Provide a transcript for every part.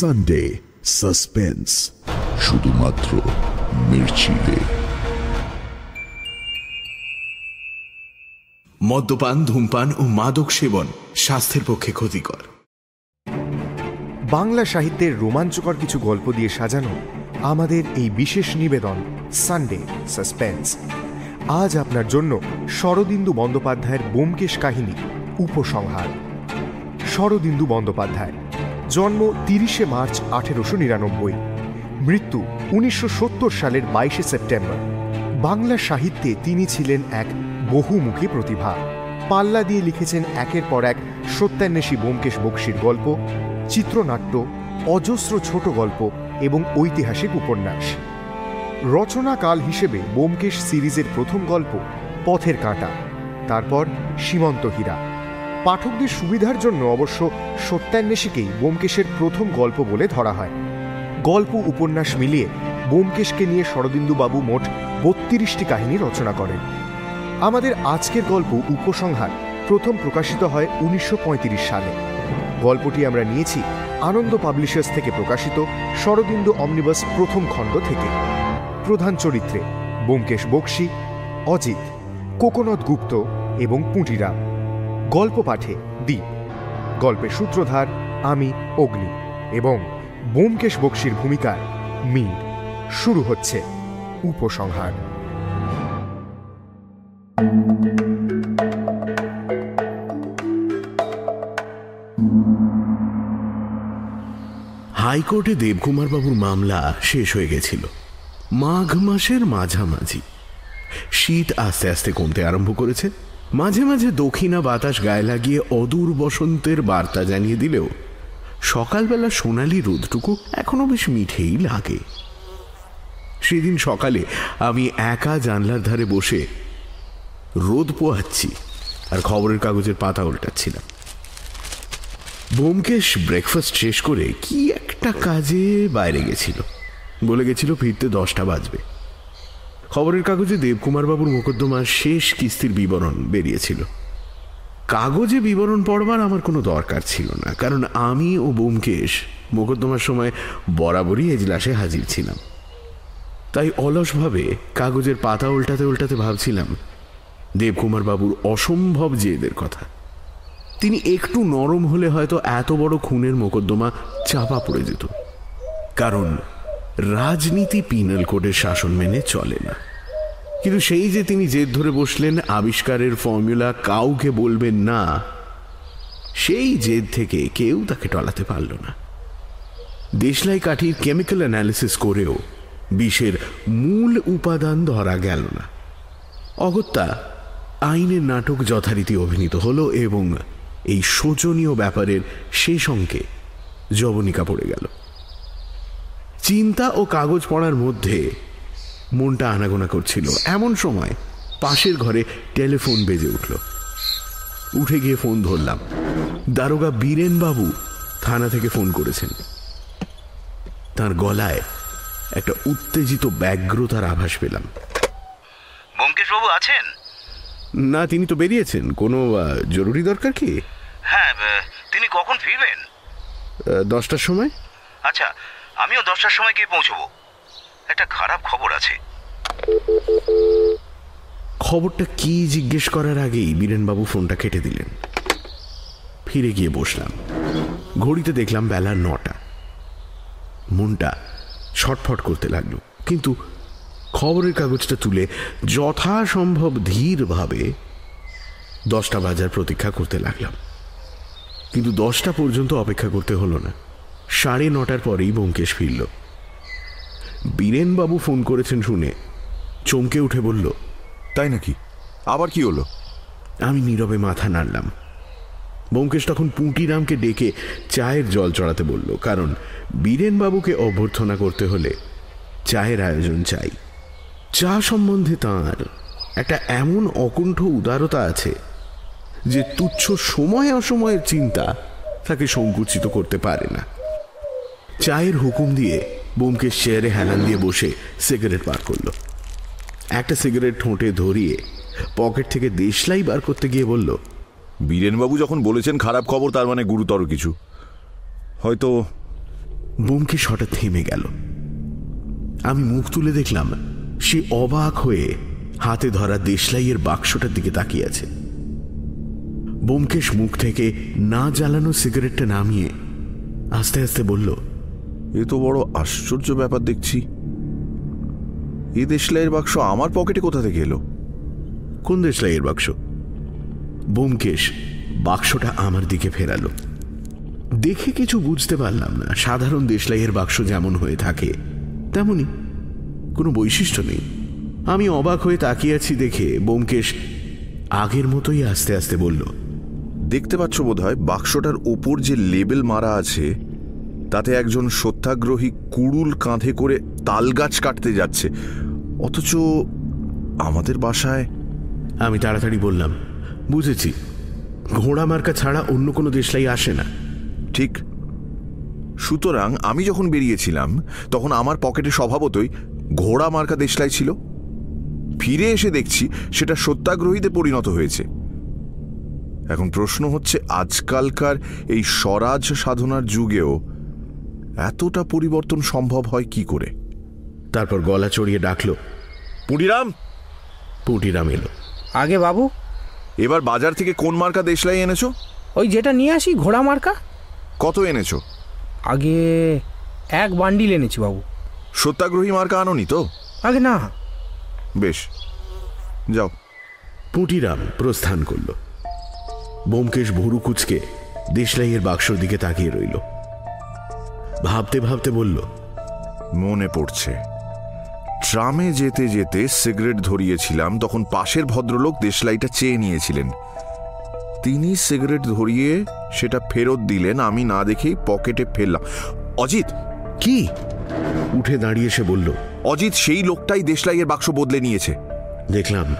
Sunday suspense শুধুমাত্র মির্চিতে মদ্যপান ধূমপান ও মাদক সেবন স্বাস্থ্যের পক্ষে ক্ষতিকর। বাংলা সাহিত্যের রোমাঞ্চকর কিছু গল্প দিয়ে সাজানো আমাদের এই বিশেষ নিবেদন সানডে সাসপেন্স আজ আপনার জন্য শরদিন্দু বন্দ্যোপাধ্যায়ের বোমকেশ কাহিনী উপসংহার। শরদিন্দু বন্দ্যোপাধ্যায় জন্ম তিরিশে মার্চ আঠেরোশো নিরানব্বই। মৃত্যু উনিশশো সত্তর সালের বাইশে সেপ্টেম্বর। বাংলা সাহিত্যে তিনি ছিলেন এক বহুমুখী প্রতিভা। পাল্লা দিয়ে লিখেছেন একের পর এক সত্যান্বেষী বোমকেশ বক্সির গল্প, চিত্রনাট্য, অজস্র ছোট গল্প এবং ঐতিহাসিক উপন্যাস। রচনাকাল হিসেবে বোমকেশ সিরিজের প্রথম গল্প পথের কাঁটা, তারপর সীমন্ত হীরা। পাঠকদের সুবিধার জন্য অবশ্য সত্যান্বেষীকেই বোমকেশের প্রথম গল্প বলে ধরা হয়। গল্প, উপন্যাস মিলিয়ে বোমকেশকে নিয়ে শরদিন্দুবাবু মোট বত্রিশটি কাহিনী রচনা করেন। আমাদের আজকের গল্প উপসংহার প্রথম প্রকাশিত হয় উনিশশো পঁয়ত্রিশ সালে। গল্পটি আমরা নিয়েছি আনন্দ পাবলিশার্স থেকে প্রকাশিত শরদিন্দু অমনিবাস প্রথম খণ্ড থেকে। প্রধান চরিত্রে বোমকেশ বক্সি, অজিত কোকোনদ গুপ্ত এবং পুঁটিরাম। গল্প পাঠে দ্বীপ। গল্পের সূত্রধার আমি, অগ্নি এবং বোমকেশ বক্সির ভূমিকায় মীর শুরু হচ্ছে উপসংহার। হাইকোর্টে দেবকুমার বাবুর মামলা শেষ হয়ে গেছিল। মাঘ মাসের মাঝামাঝি। শীত আস্তে আস্তে কমতে আরম্ভ করেছে। মাঝে মাঝে দক্ষিণা বাতাস গায়ে লাগিয়ে অদূর বসন্তের বার্তা জানিয়ে দিলেও সকালবেলা সোনালি রোদটুকু এখনও বেশ মিঠেই লাগে। সেদিন সকালে আমি একা জানলার ধারে বসে রোদ পোহাচ্ছি আর খবরের কাগজের পাতা উল্টাচ্ছিলাম। বোমকেশ ব্রেকফাস্ট শেষ করে কি একটা কাজে বাইরে গেছিল। বলে গেছিল ফিরতে দশটা বাজবে। খবরের কাগজে দেবকুমার বাবুর মোকদ্দমার শেষ কিস্তির বিবরণ বেরিয়েছিল। কাগজে বিবরণ পড়বার আমার কোনো দরকার ছিল না, কারণ আমি ও বোমকেশ মোকদ্দমার সময় বরাবরই এজলাসে হাজির ছিলাম। তাই অলসভাবে কাগজের পাতা উল্টাতে উল্টাতে ভাবছিলাম দেবকুমার বাবুর অসম্ভব জেদের কথা। তিনি একটু নরম হলে হয়তো এত বড় খুনের মোকদ্দমা চাপা পড়ে যেত। কারণ রাজনীতি পিনাল কোডের শাসন মেনে চলে না। কিন্তু সেই যে তিনি জেদ ধরে বসলেন, আবিষ্কারের ফর্মুলা কাউকে বলবেন না, সেই জেদ থেকে কেউ তাকে টলাতে পারল না। দেশলাই কাঠির কেমিক্যাল অ্যানালিসিস করেও বিষের মূল উপাদান ধরা গেল না। অগত্যা, আইনের নাটক যথারীতি অভিনীত হলো এবং এই শোচনীয় ব্যাপারের শেষ অঙ্কে জবনিকা পড়ে গেল। চিন্তা ও কাগজ পড়ার মধ্যে মনটা আনাগোনা করছিল। এমন সময় পাশের ঘরে টেলিফোন বেজে উঠল। উঠে গিয়ে ফোন ধরলাম। দারোগা বীরেন বাবু থানা থেকে ফোন করেছেন। তার গলায় একটা উত্তেজিত ব্যগ্রতার আভাস পেলাম। ব্যোমকেশবাবু আছেন? না তিনি তো বেরিয়েছেন। কোনো জরুরি দরকার কি? হ্যাঁ তিনি কখন ফিরবেন? দশটার সময়। আচ্ছা আমিও দশটার সময় গিয়ে পৌঁছবো। একটা খারাপ খবর আছে। খবরটা কি জিজ্ঞেস করার আগেই বীরেনবাবু ফোনটা কেটে দিলেন। ফিরে গিয়ে বসলাম। ঘড়িতে দেখলাম বেলা নটা। মনটা ছটফট করতে লাগল। কিন্তু খবরের কাগজটা তুলে যথাসম্ভব ধীরভাবে দশটা বাজার প্রতীক্ষা করতে লাগলাম। কিন্তু দশটা পর্যন্ত অপেক্ষা করতে হলো না। সাড়ে নটার পরেই ব্যোমকেশ ফিরল। বীরেনবাবু ফোন করেছেন শুনে। চমকে উঠে বলল তাই নাকি? আবার কি হলো? আমি নীরবে মাথা নাড়লাম। ব্যোমকেশ তখন পুঁটিরামকে ডেকে চায়ের জল চড়াতে বলল কারণ বীরেনবাবুকে অভ্যর্থনা করতে হলে চায়ের আয়োজন চাই। চা সম্বন্ধে তাঁর একটা এমন অকুণ্ঠ উদারতা আছে যে তুচ্ছ সময় অসময়ের চিন্তা তাকে সংকুচিত করতে পারে না। চায়ের হুকুম দিয়ে বোমকেশ চেয়ারে হেলান দিয়ে বসে সিগারেট বার করল। একটা সিগারেট ঠোঁটে ধরিয়ে পকেট থেকে দেশলাই বার করতে গিয়ে বলল বীরেনবাবু যখন বলেছেন খারাপ খবর তার মানে গুরুতর কিছু। হয়তো বোমকেশ হঠাৎ থেমে গেল। আমি মুখ তুলে দেখলাম সে অবাক হয়ে হাতে ধরা দেশলাইয়ের বাক্সটার দিকে তাকিয়ে আছে। বোমকেশ মুখ থেকে না জ্বালানো সিগারেটটা নামিয়ে আস্তে আস্তে বলল এ তো বড় আশ্চর্য ব্যাপার দেখছি। এ দেশলাইয়ের বাক্স আমার পকেটে কোথা থেকে এলো? কোন দেশলাইয়ের বাক্স? বোমকেশ বাক্সটা আমার দিকে ফেরালো। দেখে কিছু বুঝতে পারলাম না, সাধারণ দেশলাইয়ের বাক্স যেমন হয়ে থাকে তেমনই কোনো বৈশিষ্ট্য নেই। আমি অবাক হয়ে তাকিয়ে আছি দেখে বোমকেশ আগের মতোই আস্তে আস্তে বলল, দেখতে পাচ্ছ বোধহয় বাক্সটার ওপর যে লেবেল মারা আছে তাতে একজন সত্যাগ্রহী কুড়ুল কাঁধে করে তাল গাছ কাটতে যাচ্ছে। অথচ আমাদের বাসায় আমি তাড়াতাড়ি বললাম বুঝেছি। ঘোড়া মার্কা ছাড়া অন্য কোনো দেশলাই আসে না। ঠিক। সুতরাং আমি যখন বেরিয়েছিলাম তখন আমার পকেটে স্বভাবতই ঘোড়া মার্কা দেশলাই ছিল। ফিরে এসে দেখছি সেটা সত্যাগ্রহীতে পরিণত হয়েছে। এখন প্রশ্ন হচ্ছে আজকালকার এই স্বরাজ সাধনার যুগেও এতটা পরিবর্তন সম্ভব হয় কি করে? তারপর গলা চড়িয়ে ডাকলো পুডিরাম! পুটিরাম এলো আগে বাবু। এবার বাজার থেকে কোন মার্কা দেশলাই এনেছো? ওই যেটা নিয়ে আসি ঘোড়া মার্কা। কত এনেছো? আগে এক বান্ডিল এনেছি বাবু। সত্যাগ্রহী মার্কা আনোনি তো? আগে না। বেশ যাও। পুটিরাম প্রস্থান করল। বোমকেশ ভুরু কুচকে দেশলাইয়ের বাক্সর দিকে তাকিয়ে রইল। ভাবতে ভাবতে বলল মনে পড়ছে। ট্রামে যেতে যেতে সিগারেট ধরিয়েছিলাম তখন পাশের ভদ্রলোক দেশলাইটা চেয়ে নিয়েছিলেন। তিনি সিগারেট ধরিয়ে সেটা ফেরত দিলেন আমি না দেখেই পকেটে ফেললাম। অজিত! কি? উঠে দাঁড়িয়ে সে বলল অজিত সেই লোকটাই দেশলাইয়ের বাক্স বদলে নিয়েছে। দেখলাম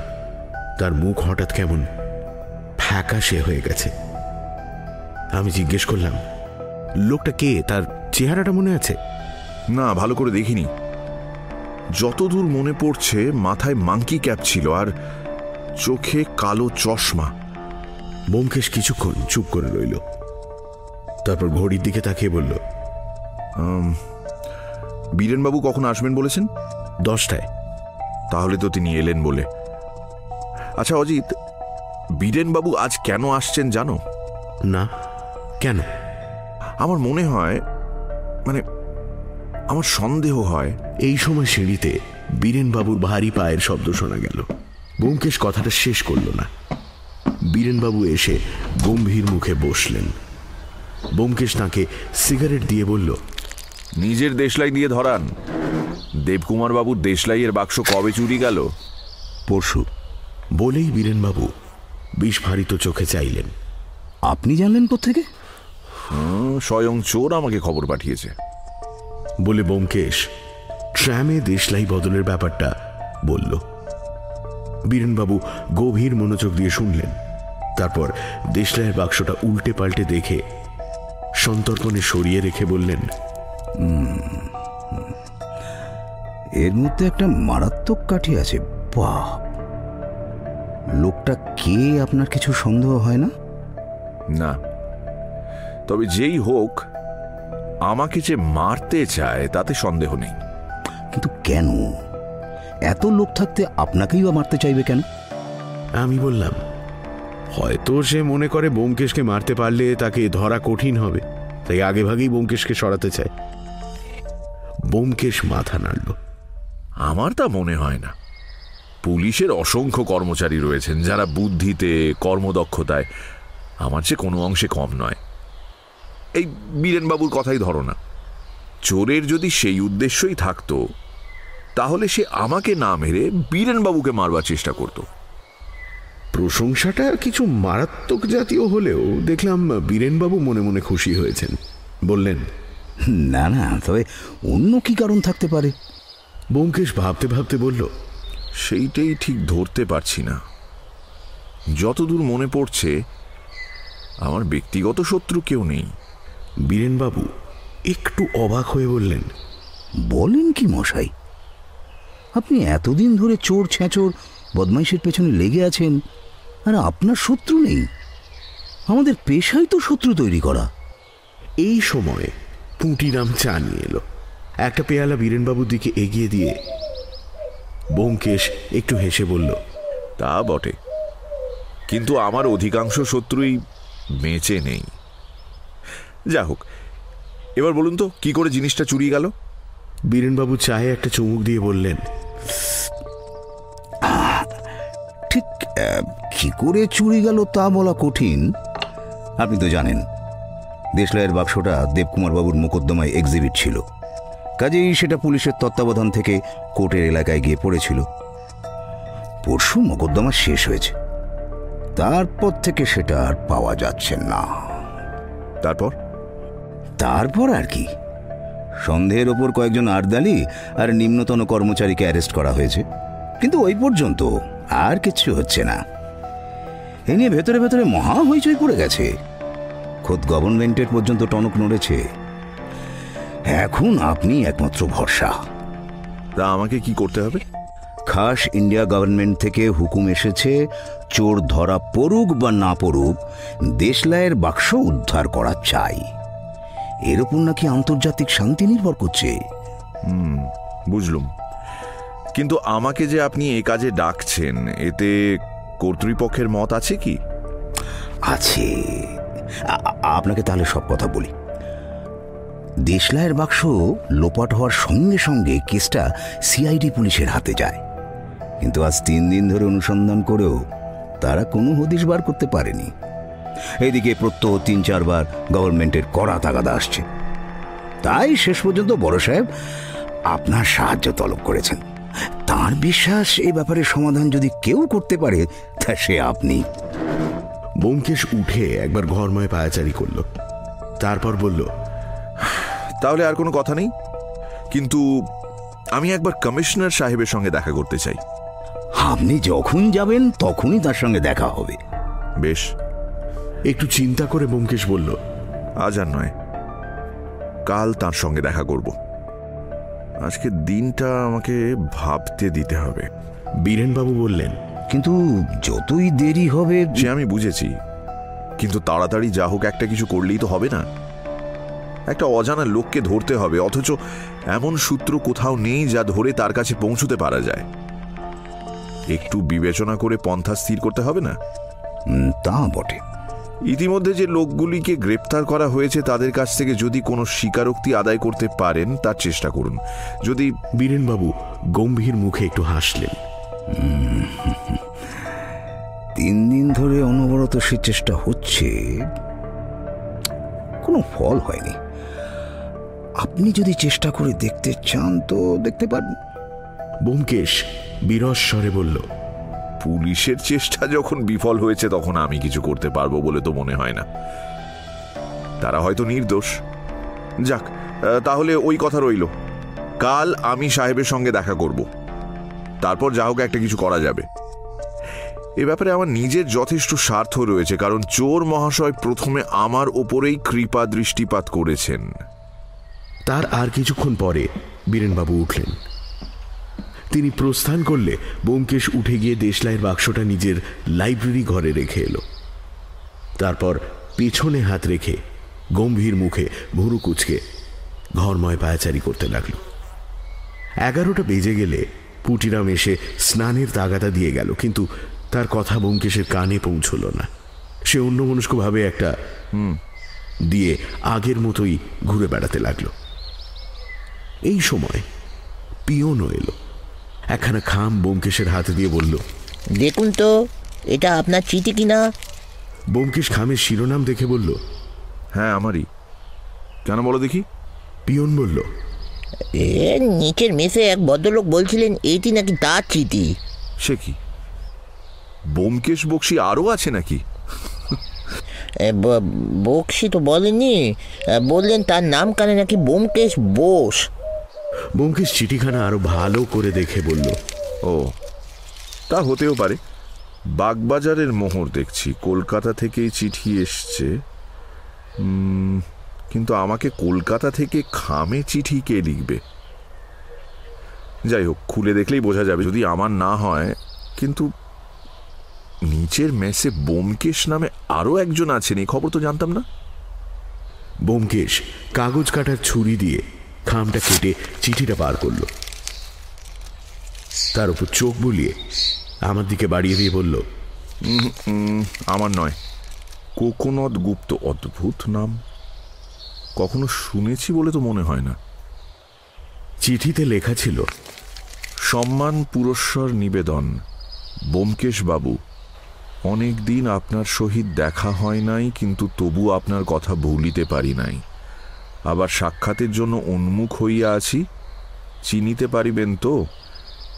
তার মুখ হঠাৎ কেমন ফ্যাকাশে হয়ে গেছে। আমি জিজ্ঞেস করলাম লোকটা কে? তার চেহারাটা মনে আছে? না ভালো করে দেখিনি। যতদূর মনে পড়ছে মাথায় মাংকি ক্যাপ ছিল আর চোখে কালো চশমা। বোমকেশ কিছুক্ষণ চুপ করে রইল। তারপর ঘড়ির দিকে তাকিয়ে বলল বীরেনবাবু কখন আসবেন বলেছেন? দশটায়। তাহলে তো তিনি এলেন বলে। আচ্ছা অজিত বীরেনবাবু আজ কেন আসছেন জানো? না কেন? আমার মনে হয় মানে আমার সন্দেহ হয় এই সময় সিঁড়িতে বীরেনবাবুর ভারী পায়ের শব্দ শোনা গেল। বোমকেশ কথাটা শেষ করল না। বীরেনবাবু এসে গম্ভীর মুখে বসলেন। বোমকেশ তাঁকে সিগারেট দিয়ে বলল নিজের দেশলাই দিয়ে ধরান। দেবকুমার বাবুর দেশলাইয়ের বাক্স কবে চুরি গেল? পরশু। বলেই বীরেনবাবু বিস্ফারিত চোখে চাইলেন। আপনি জানলেন থেকে হুম, স্বয়ং চোর আমাকে খবর পাঠিয়েছে। বলে বোমকেশ ট্র্যামে দেশলাই বদলের ব্যাপারটা বলল। বীরেনবাবু গভীর মনোযোগ দিয়ে শুনলেন। তারপর দেশলাইয়ের বাক্সটা উল্টে পাল্টে দেখে সন্তর্পণে সরিয়ে রেখে বললেন এর মধ্যে একটা মারাত্মক কাঠি আছে বাপ লোকটা কে আপনার কিছু সন্দেহ হয় না? না তবে যেই হোক আমাকে যে মারতে চায় তাতে সন্দেহ নেই। কিন্তু কেন? এত লোক থাকতে আপনাকেই বা মারতে চাইবে কেন? আমি বললাম হয়তো সে মনে করে বোমকেশকে মারতে পারলে তাকে ধরা কঠিন হবে। তাই আগে ভাগেই বোমকেশকে সরাতে চায়। বোমকেশ মাথা নাড়ল। আমার তা মনে হয় না। পুলিশের অসংখ্য কর্মচারী রয়েছেন যারা বুদ্ধিতে কর্মদক্ষতায় আমার চেয়ে কোনো অংশে কম নয়। এই বীরেনবাবুর কথাই ধরো না। চোরের যদি সেই উদ্দেশ্যই থাকতো তাহলে সে আমাকে না মেরে বীরেনবাবুকে মারবার চেষ্টা করত। প্রশংসাটা কিছু মারাত্মক জাতীয় হলেও দেখলাম বীরেনবাবু মনে মনে খুশি হয়েছেন। বললেন না না তবে অন্য কি কারণ থাকতে পারে? বোমকেশ ভাবতে ভাবতে বলল সেইটাই ঠিক ধরতে পারছি না। যতদূর মনে পড়ছে আমার ব্যক্তিগত শত্রু কেউ নেই। বীরেনবাবু একটু অবাক হয়ে বললেন বলেন কি মশাই আপনি এতদিন ধরে চোর ছেঁচোর বদমাইশের পেছনে লেগে আছেন আর আপনার শত্রু নেই। আমাদের পেশাই তো শত্রু তৈরি করা। এই সময় পুঁটিরাম চা নিয়ে এলো। একটা পেয়ালা বীরেনবাবুর দিকে এগিয়ে দিয়ে ব্যোমকেশ একটু হেসে বলল তা বটে কিন্তু আমার অধিকাংশ শত্রুই বেঁচে নেই। যা হোক। এবার বলুন তো কি করে জিনিসটা চুরি গেল? বীরেনবাবু চায়ে একটা চুমুক দিয়ে বললেন ঠিক কি করে চুরি গেল তা বলা কঠিন। আপনি তো জানেন দেশলাইয়ের বাক্সটা দেবকুমার বাবুর মোকদ্দমায় এক্সিবিট ছিল। কাজেই সেটা পুলিশের তত্ত্বাবধান থেকে কোর্টের এলাকায় গিয়ে পড়েছিল। পরশু মোকদ্দমা শেষ হয়েছে। তারপর থেকে সেটা আর পাওয়া যাচ্ছে না। তারপর? তারপর আর কি? সন্দেহের ওপর কয়েকজন আর্দালি আর নিম্নতন কর্মচারীকে অ্যারেস্ট করা হয়েছে। কিন্তু ওই পর্যন্ত আর কিছু হচ্ছে না। এ নিয়ে ভেতরে ভেতরে মহা হইচই পড়ে গেছে। খোদ গভর্নমেন্টের পর্যন্ত টনক নড়েছে। এখন আপনি একমাত্র ভরসা। তা আমাকে কি করতে হবে? খাস ইন্ডিয়া গভর্নমেন্ট থেকে হুকুম এসেছে চোর ধরা পড়ুক বা না পড়ুক দেশলাইয়ের বাক্স উদ্ধার করা চাই। এর উপর নাকি আন্তর্জাতিক শান্তি নির্ভর করছে? বুঝলুম। কিন্তু আমাকে যে আপনি এ কাজে ডাকছেন এতে কর্তৃপক্ষের মত আছে কি? আছে। আপনাকে তাহলে সব কথা বলি। দেশলাইয়ের বাক্স লোপাট হওয়ার সঙ্গে সঙ্গে কেসটা সিআইডি পুলিশের হাতে যায়। কিন্তু আজ তিন দিন ধরে অনুসন্ধান করেও তারা কোনো হদিশ বার করতে পারেনি। এদিকে প্রত্যহ তিন চারবার গভর্নমেন্টের কড়া তাগাদা আসছে। তাই শেষ পর্যন্ত বড় সাহেব আপনার সাহায্য তলব করেছেন। তার বিশ্বাস এই ব্যাপারে সমাধান যদি কেউ করতে পারে তা সে আপনি। ব্যোমকেশ উঠে একবার ঘরময় পায়াচারি করল। তারপর বলল তাহলে আর কোনো কথা নেই। কিন্তু আমি একবার কমিশনার সাহেবের সঙ্গে দেখা করতে চাই। আপনি যখন যাবেন তখনই তার সঙ্গে দেখা হবে। বেশ। একটু চিন্তা করে ব্যোমকেশ বলল আজ আর নয়। কাল তার সঙ্গে দেখা করব। আজকে দিনটা আমাকে ভাবতে দিতে হবে। বীরেনবাবু বললেন কিন্তু যতই দেরি হবে সে আমি বুঝেছি কিন্তু তাড়াতাড়ি যা হোক একটা কিছু করলেই তো হবে না। একটা অজানা লোককে ধরতে হবে অথচ এমন সূত্র কোথাও নেই যা ধরে তার কাছে পৌঁছতে পারা যায়। একটু বিবেচনা করে পন্থা স্থির করতে হবে না? তা বটে। ইতিমধ্যে যে লোকগুলিকে গ্রেপ্তার করা হয়েছে তাদের কাছ থেকে যদি কোনো স্বীকারোক্তি আদায় করতে পারেন তার চেষ্টা করুন। যদি বীরেনবাবু গম্ভীর মুখে একটু হাসলেন। তিন দিন ধরে অনবরত সে চেষ্টা হচ্ছে। কোনো ফল হয়নি। আপনি যদি চেষ্টা করে দেখতে চান তো দেখতে পারেন। ব্যোমকেশ বিরস স্বরে বলল পুলিশের চেষ্টা যখন বিফল হয়েছে, তখন আমি কিছু করতে পারব বলে তো মনে হয় না। তারা হয়তো নির্দোষ। যাক তাহলে ওই কথা রইল। কাল আমি সাহেবের সঙ্গে দেখা করব। তারপর যা হোক একটা কিছু করা যাবে। এ ব্যাপারে আমার নিজের যথেষ্ট স্বার্থ রয়েছে, কারণ চোর মহাশয় প্রথমে আমার ওপরেই কৃপা দৃষ্টিপাত করেছেন। তার আর কিছুক্ষণ পরে বীরেনবাবু উঠলেন। তিনি প্রস্থান করলে ব্যোমকেশ উঠে গিয়ে দেশলাইয়ের বাক্সটা নিজের লাইব্রেরি ঘরে রেখে এলো। তারপর পেছনে হাত রেখে গম্ভীর মুখে ভুরু কুচকে ঘরময় পায়াচারি করতে লাগল। এগারোটা বেজে গেলে পুটিরাম এসে স্নানের তাগাদা দিয়ে গেল কিন্তু তার কথা ব্যোমকেশের কানে পৌঁছল না। সে অন্যমনস্কভাবে একটা দিয়ে আগের মতোই ঘুরে বেড়াতে লাগল। এই সময় পিয়নও এলো। একখানা খাম ব্যোমকেশের হাতে দিয়ে বলল দেখুন তো এটা আপনার চিঠি কিনা? ব্যোমকেশ খামের শিরোনাম দেখে বলল হ্যাঁ আমারই। কেন বলো দেখি? পিয়ন বলল এ নিচের মেসে এক ভদ্রলোক বলছিলেন এটি নাকি তার চিঠি? সে কি? বোমকেশ বক্সি আরও আছে নাকি? এ, বক্সি তো বলেনি বললেন তার নাম কানে নাকি বোমকেশ বোস। ব্যোমকেশ চিঠিখানা আরও ভালো করে দেখে বলল ও তা হতেও পারে। বাগবাজারের মোহর দেখছি কলকাতা থেকেই চিঠি এসছে। কিন্তু আমাকে কলকাতা থেকে খামে চিঠি কে লিখবে? যাই হোক খুলে দেখলেই বোঝা যাবে যদি আমার না হয়। কিন্তু নিচের মেসে বোমকেশ নামে আরও একজন আছেন এই খবর তো জানতাম না। বোমকেশ কাগজ কাটার ছুরি দিয়ে খামটা কেটে চিঠিটা বার করল। তার উপর চোখ বুলিয়ে আমার দিকে বাড়িয়ে দিয়ে বলল আমার নয়। কোকোনদ গুপ্ত অদ্ভুত নাম। কখনো শুনেছি বলে তো মনে হয় না। চিঠিতে লেখা ছিল সম্মান পুরস্কার নিবেদন বোমকেশ বাবু। অনেক দিন আপনার সহিত দেখা হয় নাই কিন্তু তবু আপনার কথা ভুলিতে পারি নাই। আবার সাক্ষাতের জন্য উন্মুখ হইয়া আছি। চিনিতে পারিবেন তো?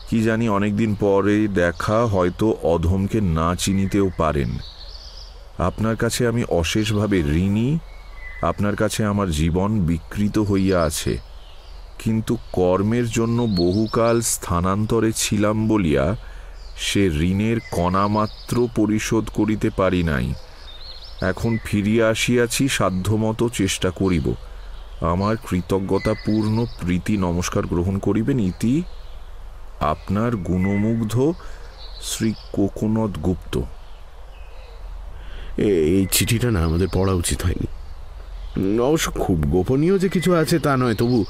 কি জানি অনেকদিন পরে দেখা হয়তো অধমকে না চিনিতেও পারেন। আপনার কাছে আমি অশেষভাবে ঋণী, আপনার কাছে আমার জীবন বিকৃত হইয়া আছে। কিন্তু কর্মের জন্য বহুকাল স্থানান্তরে ছিলাম বলিয়া সে ঋণের কণামাত্র পরিশোধ করিতে পারি নাই। এখন ফিরিয়া আসিয়াছি, সাধ্যমতো চেষ্টা করিব। আমার কৃতজ্ঞতাপূর্ণ প্রীতি নমস্কার গ্রহণ করিবেন ইতি আপনার গুণমুগ্ধ শ্রী কোকোনদ গুপ্ত। এই চিঠিটা না আমাদের পড়া উচিত হয়নি। অবশ্য খুব গোপনীয় যে কিছু আছে তা নয় তবু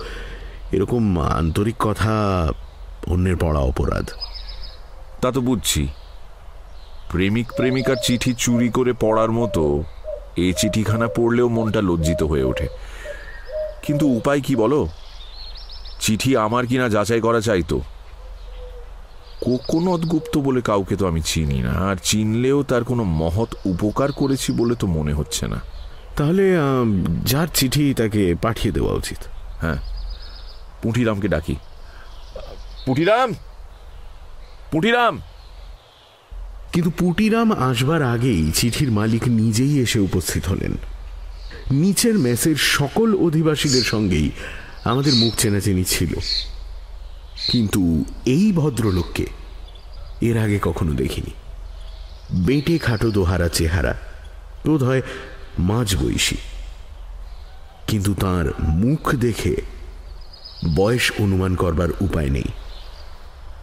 এরকম আন্তরিক কথা অন্যের পড়া অপরাধ। তা তো বুঝছি। প্রেমিক প্রেমিকার চিঠি চুরি করে পড়ার মতো এই চিঠিখানা পড়লেও মনটা লজ্জিত হয়ে ওঠে। কিন্তু উপায় কি বলো? চিঠি আমার কিনা যাচাই করা চাইতো কোকোনদ গুপ্ত বলে কাউকে তো আমি চিনি না আর চিনলেও তার কোনো মহৎ উপকার করেছি বলে তো মনে হচ্ছে না। তাহলে যার চিঠি তাকে পাঠিয়ে দেওয়া উচিত। হ্যাঁ। পুঁটিরামকে ডাকি। পুঁটিরাম পুঁটিরাম কিন্তু পুটিরাম আসবার আগেই চিঠির মালিক নিজেই এসে উপস্থিত হলেন। নিচের মেসের সকল অধিবাসীদের সঙ্গেই আমাদের মুখ চেনাচেনি ছিল। কিন্তু এই ভদ্রলোককে এর আগে কখনো দেখিনি। বেটে খাটো দোহারা চেহারা, বোধ হয় মাঝ বয়সী। কিন্তু তার মুখ দেখে বয়স অনুমান করবার উপায় নেই।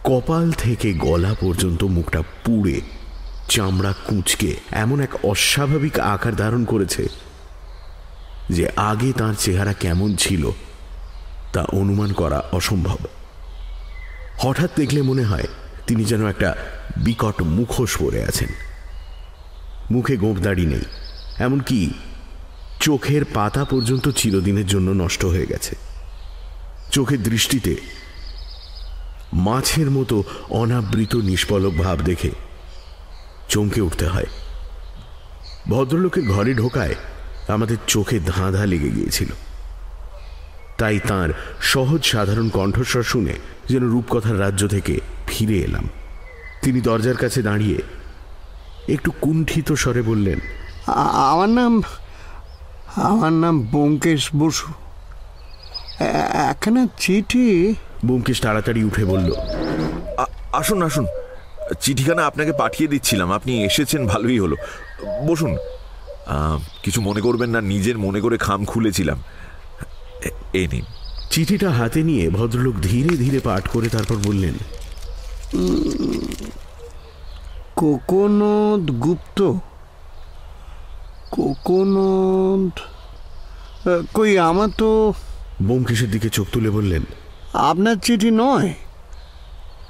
কপাল থেকে গলা পর্যন্ত মুখটা পুড়ে চামড়া কুঁচকে এমন এক অস্বাভাবিক আকার ধারণ করেছে যে আগে তার চেহারা কেমন ছিল, তা অনুমান করা অসম্ভব। হঠাৎ দেখলে মনে হয় তিনি যেন একটা বিকট মুখোশ পরে আছেন। মুখে গোঁপদাড়ি নেই, এমনকি চোখের পাতা পর্যন্ত চিরদিনের জন্য নষ্ট হয়ে গেছে। চোখের দৃষ্টিতে মাছের মতো অনাবৃত নিষ্পলক ভাব দেখে চমকে উঠতে হয়। ভদ্রলোকের ঘরে ঢোকায় আমাদের চোখে ধাঁধা লেগে গিয়েছিল। তাই তার সহজ সাধারণ কণ্ঠস্বর শুনে যেন রূপকথার রাজ্য থেকে ফিরে এলাম। তিনি দরজার কাছে দাঁড়িয়ে একটু কুণ্ঠিত স্বরে বললেন আমার নাম আমার নাম ব্যোমকেশ বসু। একখানা চিঠি ব্যোমকেশ তাড়াতাড়ি উঠে বলল আসুন আসুন। চিঠিখানা আপনাকে পাঠিয়ে দিচ্ছিলাম। আপনি এসেছেন ভালোই হলো। বসুন। কিছু মনে করবেন না নিজের মনে করে খাম খুলেছিলাম। এ- নিন। চিঠিটা হাতে নিয়ে ভদ্রলোক ধীরে ধীরে পাঠ করে তারপর বললেন কোকোনদ গুপ্ত। কোকোনদ কই আমার তো বোমকেশের দিকে চোখ তুলে বললেন আপনার চিঠি নয়।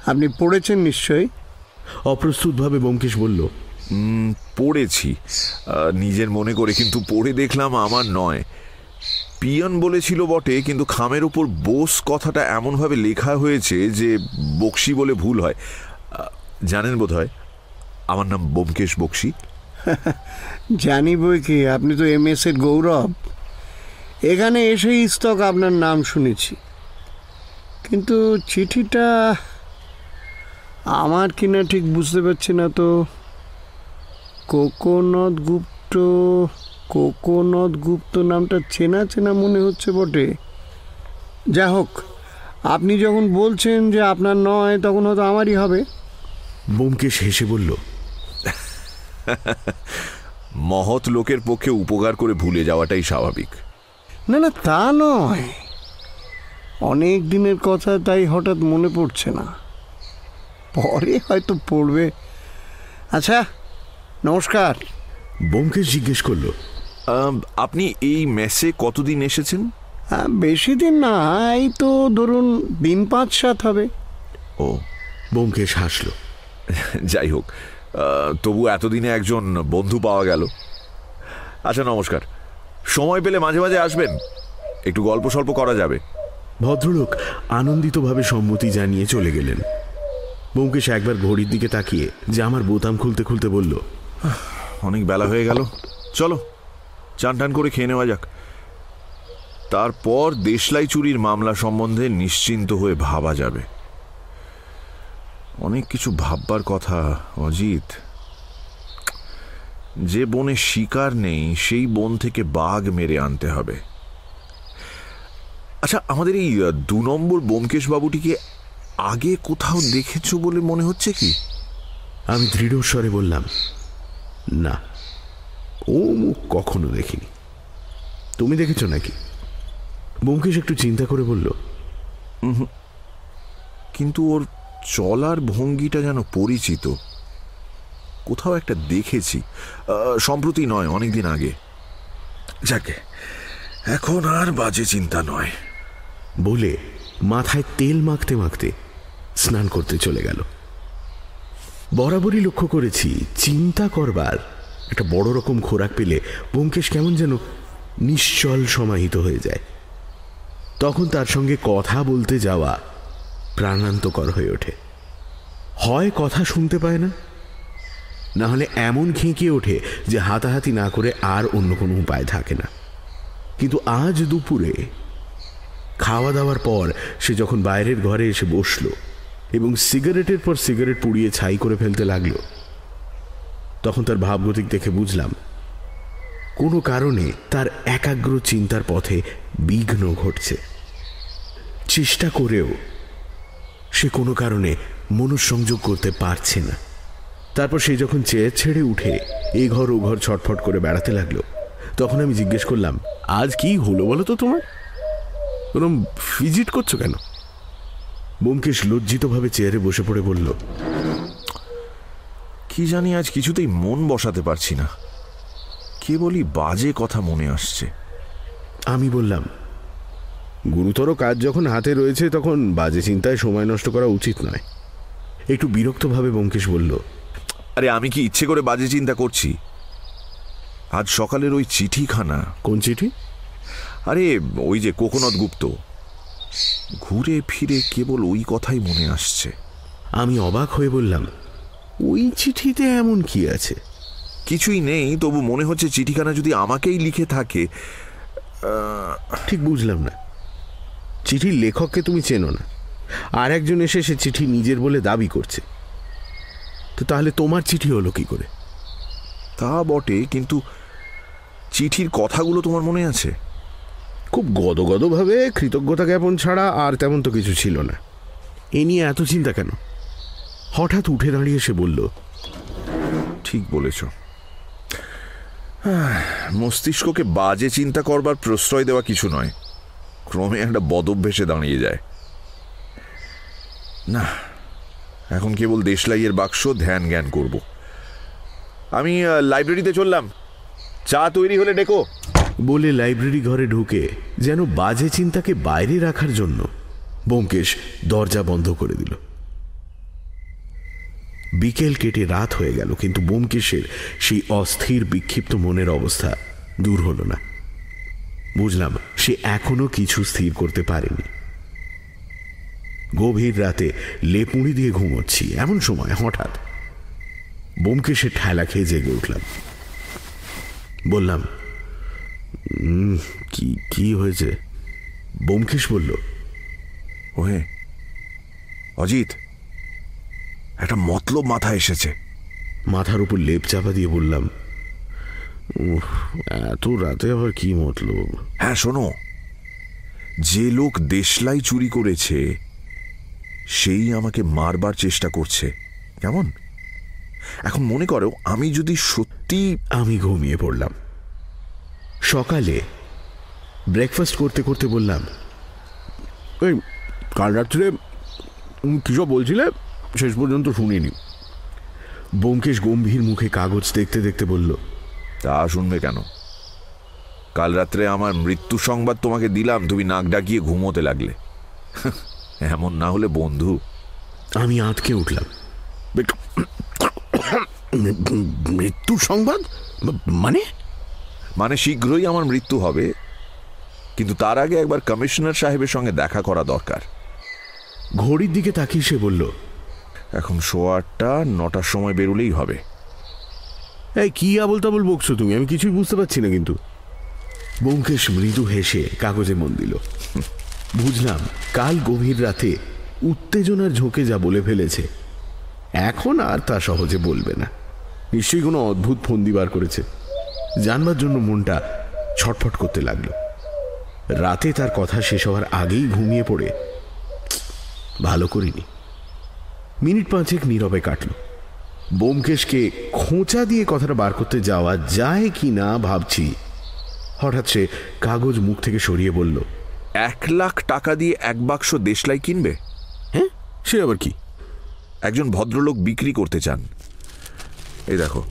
আপনি পড়েছেন নিশ্চয়ই? অপ্রস্তুতভাবে বোমকেশ বলল পড়েছি। নিজের মনে করে কিন্তু পড়ে দেখলাম আমার নয়। পিয়ন বলেছিল বটে, কিন্তু খামের উপর বোস কথাটা এমনভাবে লেখা হয়েছে যে বক্সি বলে ভুল হয়। জানেন বোধ হয় আমার নাম বোমকেশ বক্সি। জানি বই কি, আপনি তো এম এস এর গৌরব। এখানে এসেই স্তক আপনার নাম শুনেছি। কিন্তু চিঠিটা আমার কিনা ঠিক বুঝতে পারছি না তো। কোকোনদ গুপ্ত কোকোনদ গুপ্ত নামটা চেনা চেনা মনে হচ্ছে বটে। যা হোক আপনি যখন বলছেন যে আপনার নয় তখন হয়তো আমারই হবে। বোমকেশ হেসে বলল মহৎ লোকের পক্ষে উপকার করে ভুলে যাওয়াটাই স্বাভাবিক। না না তা নয়। অনেক দিনের কথা তাই হঠাৎ মনে পড়ছে না। পরে হয়তো পড়বে। আচ্ছা নমস্কার। বোমকেশ জিজ্ঞেস করল আপনি এই মেসে কতদিন এসেছেন? বেশি দিন না এই তো ধরুন দিন পাঁচ সাত হবে। ও। ব্যোমকেশ হাসল যাই হোক তবু এতদিনে একজন বন্ধু পাওয়া গেল। আচ্ছা নমস্কার। সময় পেলে মাঝে মাঝে আসবেন একটু গল্প স্বল্প করা যাবে। ভদ্রলোক আনন্দিতভাবে সম্মতি জানিয়ে চলে গেলেন। ব্যোমকেশ একবার ঘড়ির দিকে তাকিয়ে যে আমার বোতাম খুলতে খুলতে বলল অনেক বেলা হয়ে গেল। চলো চান টান করে খেয়ে নেওয়া যাক। তারপর দেশলাই চুরির মামলা সম্বন্ধে নিশ্চিন্ত হয়ে ভাবা যাবে। অনেক কিছু ভাববার কথা, অজিত। যে বনে শিকার নেই, সেই বন থেকে বাঘ মেরে আনতে হবে। আচ্ছা আমাদের এই দু নম্বর বোমকেশ বাবুটিকে আগে কোথাও দেখেছ বলে মনে হচ্ছে কি? আমি দৃঢ় স্বরে বললাম না ও মুখ কখনো দেখিনি। তুমি দেখেছ নাকি? ব্যোমকেশ একটু চিন্তা করে বলল কিন্তু ওর চলার ভঙ্গিটা যেন পরিচিত। কোথাও একটা দেখেছি সম্প্রতি নয় অনেকদিন আগে। যাকে এখন আর বাজে চিন্তা নয়। বলে মাথায় তেল মাখতে মাখতে স্নান করতে চলে গেল। বরাবরই লক্ষ্য করেছি, চিন্তা করবার। একটা বড় রকম খোরাক পেলে ব্যোমকেশ কেমন যেন নিশ্চল সমাহিত হয়ে যায়। তখন তার সঙ্গে কথা বলতে যাওয়া প্রাণান্তকর হয়ে ওঠে। হয় কথা শুনতে পায় না না হলে এমন খেঁকিয়ে ওঠে যে হাতাহাতি না করে আর অন্য কোনো উপায় থাকে না। কিন্তু আজ দুপুরে খাওয়া দাওয়ার পর সে যখন বাইরের ঘরে এসে বসল এবং সিগারেটের পর সিগারেট পুড়িয়ে ছাই করে ফেলতে লাগল। তখন তার ভাবগতিক দেখে বুঝলাম, কোনো কারণে তার একাগ্র চিন্তার পথে বিঘ্ন ঘটছে। চেষ্টা করেও সে কোনো কারণে মনঃসংযোগ করতে পারছে না। তারপর সে যখন চেয়ার ছেড়ে উঠে এই ঘর ও ঘর ছটফট করে বেড়াতে লাগল, তখন আমি জিজ্ঞেস করলাম, আজ কি হলো বলো তো তোমার? ফিজিট করছ কেন? ব্যোমকেশ লজ্জিতভাবে চেয়ারে বসে পড়ে বলল কি জানি আজ কিছুতেই মন বসাতে পারছি না। কে বলি বাজে কথা মনে আসছে। আমি বললাম গুরুতর কাজ যখন হাতে রয়েছে তখন বাজে চিন্তায় সময় নষ্ট করা উচিত নয়। একটু বিরক্তভাবে ব্যোমকেশ বলল আরে আমি কি ইচ্ছে করে বাজে চিন্তা করছি? আজ সকালের ওই চিঠিখানা। কোন চিঠি? আরে ওই যে কোকোনদ গুপ্ত। ঘুরে ফিরে কেবল ওই কথাই মনে আসছে। আমি অবাক হয়ে বললাম ওই চিঠিতে এমন কি আছে? কিছুই নেই তবু মনে হচ্ছে চিঠিখানা যদি আমাকেই লিখে থাকে ঠিক বুঝলাম না। চিঠির লেখককে তুমি চেনো না। আর একজন এসে সে চিঠি নিজের বলে দাবি করছে। তো তাহলে তোমার চিঠি হলো কি করে? তা বটে কিন্তু চিঠির কথাগুলো তোমার মনে আছে? খুব গদগদভাবে কৃতজ্ঞতা জ্ঞাপন ছাড়া আর তেমন তো কিছু ছিল না। এ নিয়ে এত চিন্তা কেন? হঠাৎ উঠে দাঁড়িয়ে সে বলল, ঠিক বলেছ। মস্তিষ্ককে বাজে চিন্তা করবার প্রশ্রয় দেওয়া কিছু নয়। ক্রমে একটা বদভ্যেসে দাঁড়িয়ে যায়। না, এখন কেবল দেশলাইয়ের বাক্স ধ্যান জ্ঞান করব। আমি লাইব্রেরিতে চললাম। চা তৈরি হলে ডেকো। বলে লাইব্রেরি ঘরে ঢুকে যেন বাজে চিন্তাকে বাইরে রাখার জন্য ব্যোমকেশ দরজা বন্ধ করে দিল। বিকেল কেটে রাত হয়ে গেল কিন্তু ব্যোমকেশের সেই অস্থির বিক্ষিপ্ত মনের অবস্থা দূর হল না। বুঝলাম সে এখনও কিছু স্থির করতে পারেনি। গভীর রাতে লেপুড়ি দিয়ে ঘুমোচ্ছি এমন সময় হঠাৎ ব্যোমকেশের ঠেলা খেয়ে জেগে উঠলাম। বললাম "উম, কি কি হয়েছে? ব্যোমকেশ বলল। ওহে অজিত একটা মতলব মাথা এসেছে। মাথার উপর লেপ চাপা দিয়ে বললাম "উফ, এত রাতে আবার কি মতলব? হ্যাঁ শোনো যে লোক দেশলাই চুরি করেছে সেই আমাকে মারবার চেষ্টা করছে। কেমন? এখন মনে করো আমি যদি সত্যি আমি ঘুমিয়ে পড়লাম। সকালে ব্রেকফাস্ট করতে করতে বললাম ওই কাল রাত্রে উম, কী সব বলছিলে? শেষ পর্যন্ত শুনিনি। ব্যোমকেশ গম্ভীর মুখে কাগজ দেখতে দেখতে বলল তা শুনবে কেন? কাল রাত্রে আমার মৃত্যু সংবাদ তোমাকে দিলাম তুমি নাক ডাকিয়ে ঘুমোতে লাগলে। এমন না হলে বন্ধু। আমি আঁতকে উঠলাম। মৃত্যু সংবাদ? মানে? মানে শীঘ্রই আমার মৃত্যু হবে কিন্তু তার আগে একবার কমিশনার সাহেবের সঙ্গে দেখা করা দরকার। ঘড়ির দিকে তাকিয়ে সে বলল এখন সোয়া আটটা নটার সময় বেরোলেই হবে। এই কি আবল তাবল বকছো তুমি? আমি কিছুই বুঝতে পারছি না কিন্তু। ব্যোমকেশ মৃদু হেসে কাগজে মন দিল। বুঝলাম কাল গভীর রাতে উত্তেজনার ঝোঁকে যা বলে ফেলেছে এখন আর তা সহজে বলবে না। নিশ্চয়ই কোনো অদ্ভুত ফন্দি বার করেছে। জানবার জন্য মনটা ছটফট করতে লাগল। রাতে তার কথা শেষ হওয়ার আগেই ঘুমিয়ে পড়ে। ভালো করিনি। মিনিট পাঁচেক নীরবে কাটল। বোমকেশকে খোঁচা দিয়ে কথাটা বার করতে যাওয়া যায় কি না ভাবছি। হঠাৎ সে কাগজ মুখ থেকে সরিয়ে বলল এক লাখ টাকা দিয়ে এক বাক্স দেশলাই কিনবে? হ্যাঁ? সে আবার কি? একজন ভদ্রলোক বিক্রি করতে চান। এই দেখো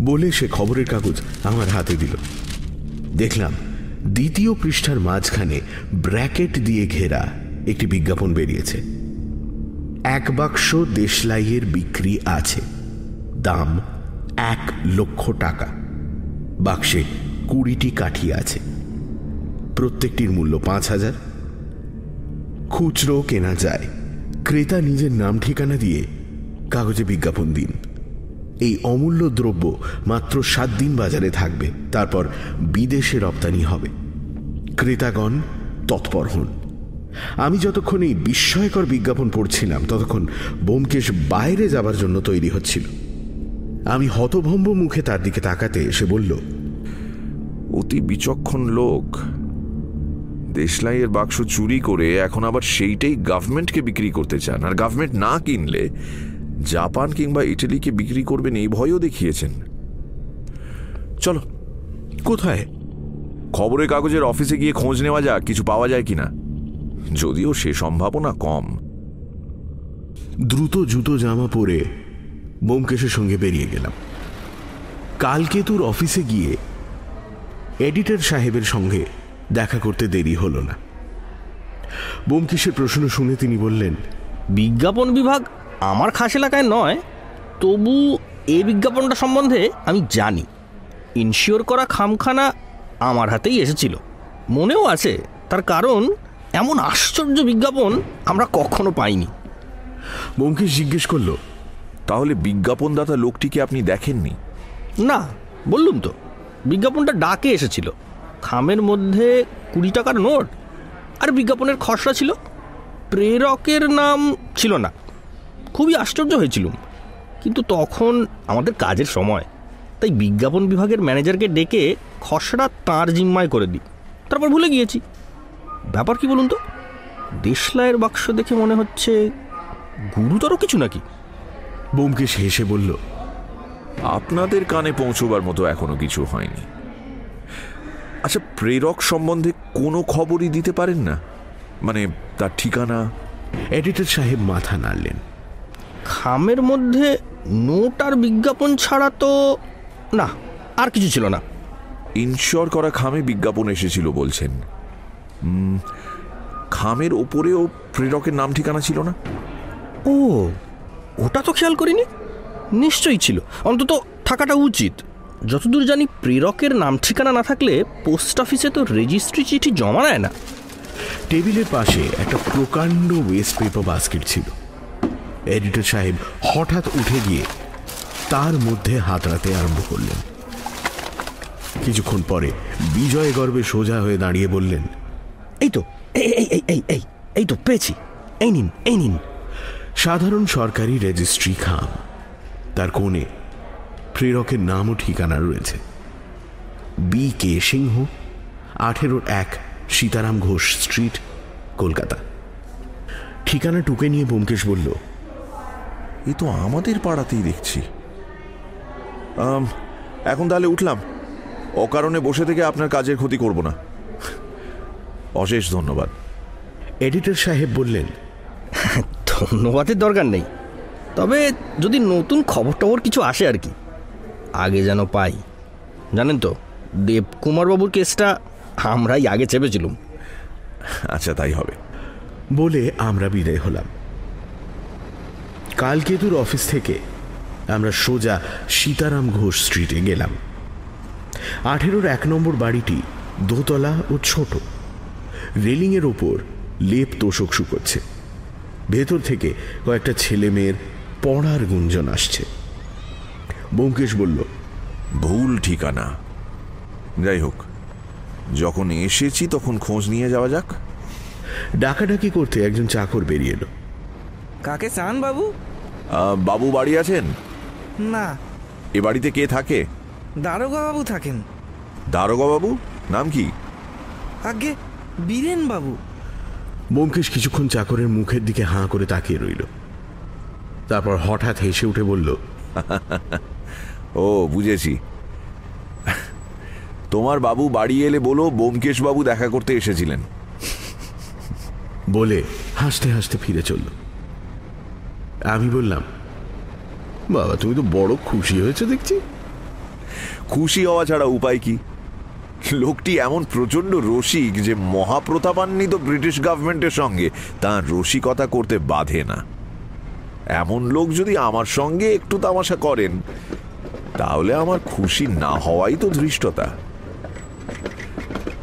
বলে সে খবরের কাগজ আমার হাতে দিল। দেখলাম দ্বিতীয় পৃষ্ঠার মাঝখানে ব্র্যাকেট দিয়ে ঘেরা একটি বিজ্ঞাপন বেরিয়েছে। এক বাক্স দেশলাইয়ের বিক্রি আছে। দাম এক লক্ষ টাকা। বাক্সে কুড়িটি কাঠি আছে। প্রত্যেকটির মূল্য পাঁচ হাজার। খুচরো কেনা যায়। ক্রেতা নিজের নাম ঠিকানা দিয়ে কাগজে বিজ্ঞাপন দিন। এই অমূল্য দ্রব্য মাত্র সাত দিন বাজারে থাকবে। তারপর বিদেশে রপ্তানি হবে। ক্রেতাগণ তৎপর হন। আমি যতক্ষণ এই বিস্ময়কর বিজ্ঞাপন পড়ছিলাম, ততক্ষণ বোমকেশ বাইরে যাবার জন্য তৈরি হচ্ছিল। আমি হতভম্ব মুখে তার দিকে তাকাতে এসে বলল, অতি বিচক্ষণ লোক। দেশলাইয়ের বাক্স চুরি করে এখন আবার সেইটাই গভর্নমেন্টকে বিক্রি করতে চান। আর গভর্নমেন্ট না কিনলে জাপান কিংবা ইটালিকে বিক্রি করবেন এই ভয়ও দেখিয়েছেন। চলো কোথায়? খবরের কাগজের অফিসে গিয়ে খোঁজ নেওয়া যাক কিছু পাওয়া যায় কিনা। যদিও সে সম্ভাবনা কম। দ্রুত জুতো জামা পরে বোমকেশের সঙ্গে বেরিয়ে গেলাম। কালকেতুর অফিসে গিয়ে এডিটর সাহেবের সঙ্গে দেখা করতে দেরি হলো না। বোমকেশের প্রশ্ন শুনে তিনি বললেন বিজ্ঞাপন বিভাগ আমার খাস এলাকায় নয় তবু এই বিজ্ঞাপনটা সম্বন্ধে আমি জানি। ইনশিওর করা খামখানা আমার হাতেই এসেছিল। মনেও আছে তার কারণ এমন আশ্চর্য বিজ্ঞাপন আমরা কখনো পাইনি। বোমকেশ জিজ্ঞেস করল তাহলে বিজ্ঞাপনদাতা লোকটিকে আপনি দেখেননি? না বললুম তো বিজ্ঞাপনটা ডাকে এসেছিল। খামের মধ্যে কুড়ি টাকার নোট আর বিজ্ঞাপনের খসড়া ছিল। প্রেরকের নাম ছিল না। খুবই আশ্চর্য হয়েছিলুম। কিন্তু তখন আমাদের কাজের সময় তাই বিজ্ঞাপন বিভাগের ম্যানেজারকে ডেকে খসড়া তাঁর জিম্মায় করে দিই। তারপর ভুলে গিয়েছি। ব্যাপার কি বলুন তো? দেশলাইয়ের বাক্স দেখে মনে হচ্ছে গুরুতর কিছু নাকি? বোমকেশ হেসে বলল আপনাদের কানে পৌঁছবার মতো এখনও কিছু হয়নি। আচ্ছা প্রেরক সম্বন্ধে কোনো খবরই দিতে পারেন না? মানে তার ঠিকানা? এডিটর সাহেব মাথা নাড়লেন। খামের মধ্যে নোট আর বিজ্ঞাপন ছাড়া তো না আর কিছু ছিল না। ইনশিওর করা খামে বিজ্ঞাপন এসেছিল বলছেন। খামের ওপরেও প্রেরকের নাম ঠিকানা ছিল না? ও ওটা তো খেয়াল করিনি? নিশ্চয়ই ছিল। অন্তত থাকাটা উচিত। যতদূর জানি প্রেরকের নাম ঠিকানা না থাকলে পোস্ট অফিসে তো রেজিস্ট্রি চিঠি জমা নেয় না। টেবিলের পাশে একটা প্রকাণ্ড ওয়েস্ট পেপার বাস্কেট ছিল। এডিটর সাহেব হঠাৎ উঠে গিয়ে তার মধ্যে হাতড়াতে আরম্ভ করলেন। কিছুক্ষণ পরে বিজয় গর্বে সোজা হয়ে দাঁড়িয়ে বললেন, এই তো এই তো, পেয়েছি। এই নিন এই নিন। সাধারণ সরকারি রেজিস্ট্রি খাম। তার কোণে প্রেরকের নাম ও ঠিকানা রয়েছে। বি কে সিংহ, আঠেরো এক সীতারাম ঘোষ স্ট্রিট, কলকাতা। ঠিকানা টুকে নিয়ে বোমকেশ বলল এ তো আমাদের পাড়াতেই দেখছি। এখন তাহলে উঠলাম। অকারণে বসে থেকে আপনার কাজের ক্ষতি করব না। অশেষ ধন্যবাদ। এডিটর সাহেব বললেন ধন্যবাদের দরকার নেই। তবে যদি নতুন খবর টবর কিছু আসে আর কি আগে যেন পাই। জানেন তো দেবকুমারবাবুর কেসটা আমরাই আগে চেপেছিলুম। আচ্ছা তাই হবে। বলে আমরা বিদায় হলাম। কালকেতুর অফিস থেকে আমরা সোজা সীতারাম ঘোষ স্ট্রিটে গেলাম। আঠেরোর এক নম্বর বাড়িটি দোতলা ও ছোট। রেলিংয়ের ওপর লেপ তোষক শুকোচ্ছে ভেতর থেকে কয়েকটা ছেলে মেয়ের পড়ার গুঞ্জন আসছে। ব্যোমকেশ বলল ভুল ঠিকানা। যাই হোক যখন এসেছি তখন খোঁজ নিয়ে যাওয়া যাক। ডাকাডাকি করতে একজন চাকর বেরিয়ে এলো। কাকে চান বাবু? আহ, বাবু বাড়ি আছেন? না। এ বাড়িতে কে থাকে? দারোগা বাবু থাকেন। দারোগা বাবু? নাম কি? আগে বীরেন বাবু। ব্যোমকেশ কিছুক্ষণ চাকরের মুখের দিকে হাঁ করে তাকিয়ে রইল। তারপর হঠাৎ হেসে উঠে বলল ও বুঝেছি। তোমার বাবু বাড়ি এলে বলো বোমকেশ বাবু দেখা করতে এসেছিলেন। বলে হাসতে হাসতে ফিরে চলল। আমি বললাম, বাবা, তুমি তো বড় খুশি হয়েছে দেখছি। খুশি হওয়া ছাড়া উপায় কি? লোকটি এমন প্রচণ্ড রসিক যে মহাপ্রতাপান্বিত ব্রিটিশ গভর্নমেন্টের সঙ্গে তার রসিকতা করতে বাধে না। এমন লোক যদি আমার সঙ্গে একটু তামাশা করেন, তাহলে আমার খুশি না হওয়াই তো ধৃষ্টতা।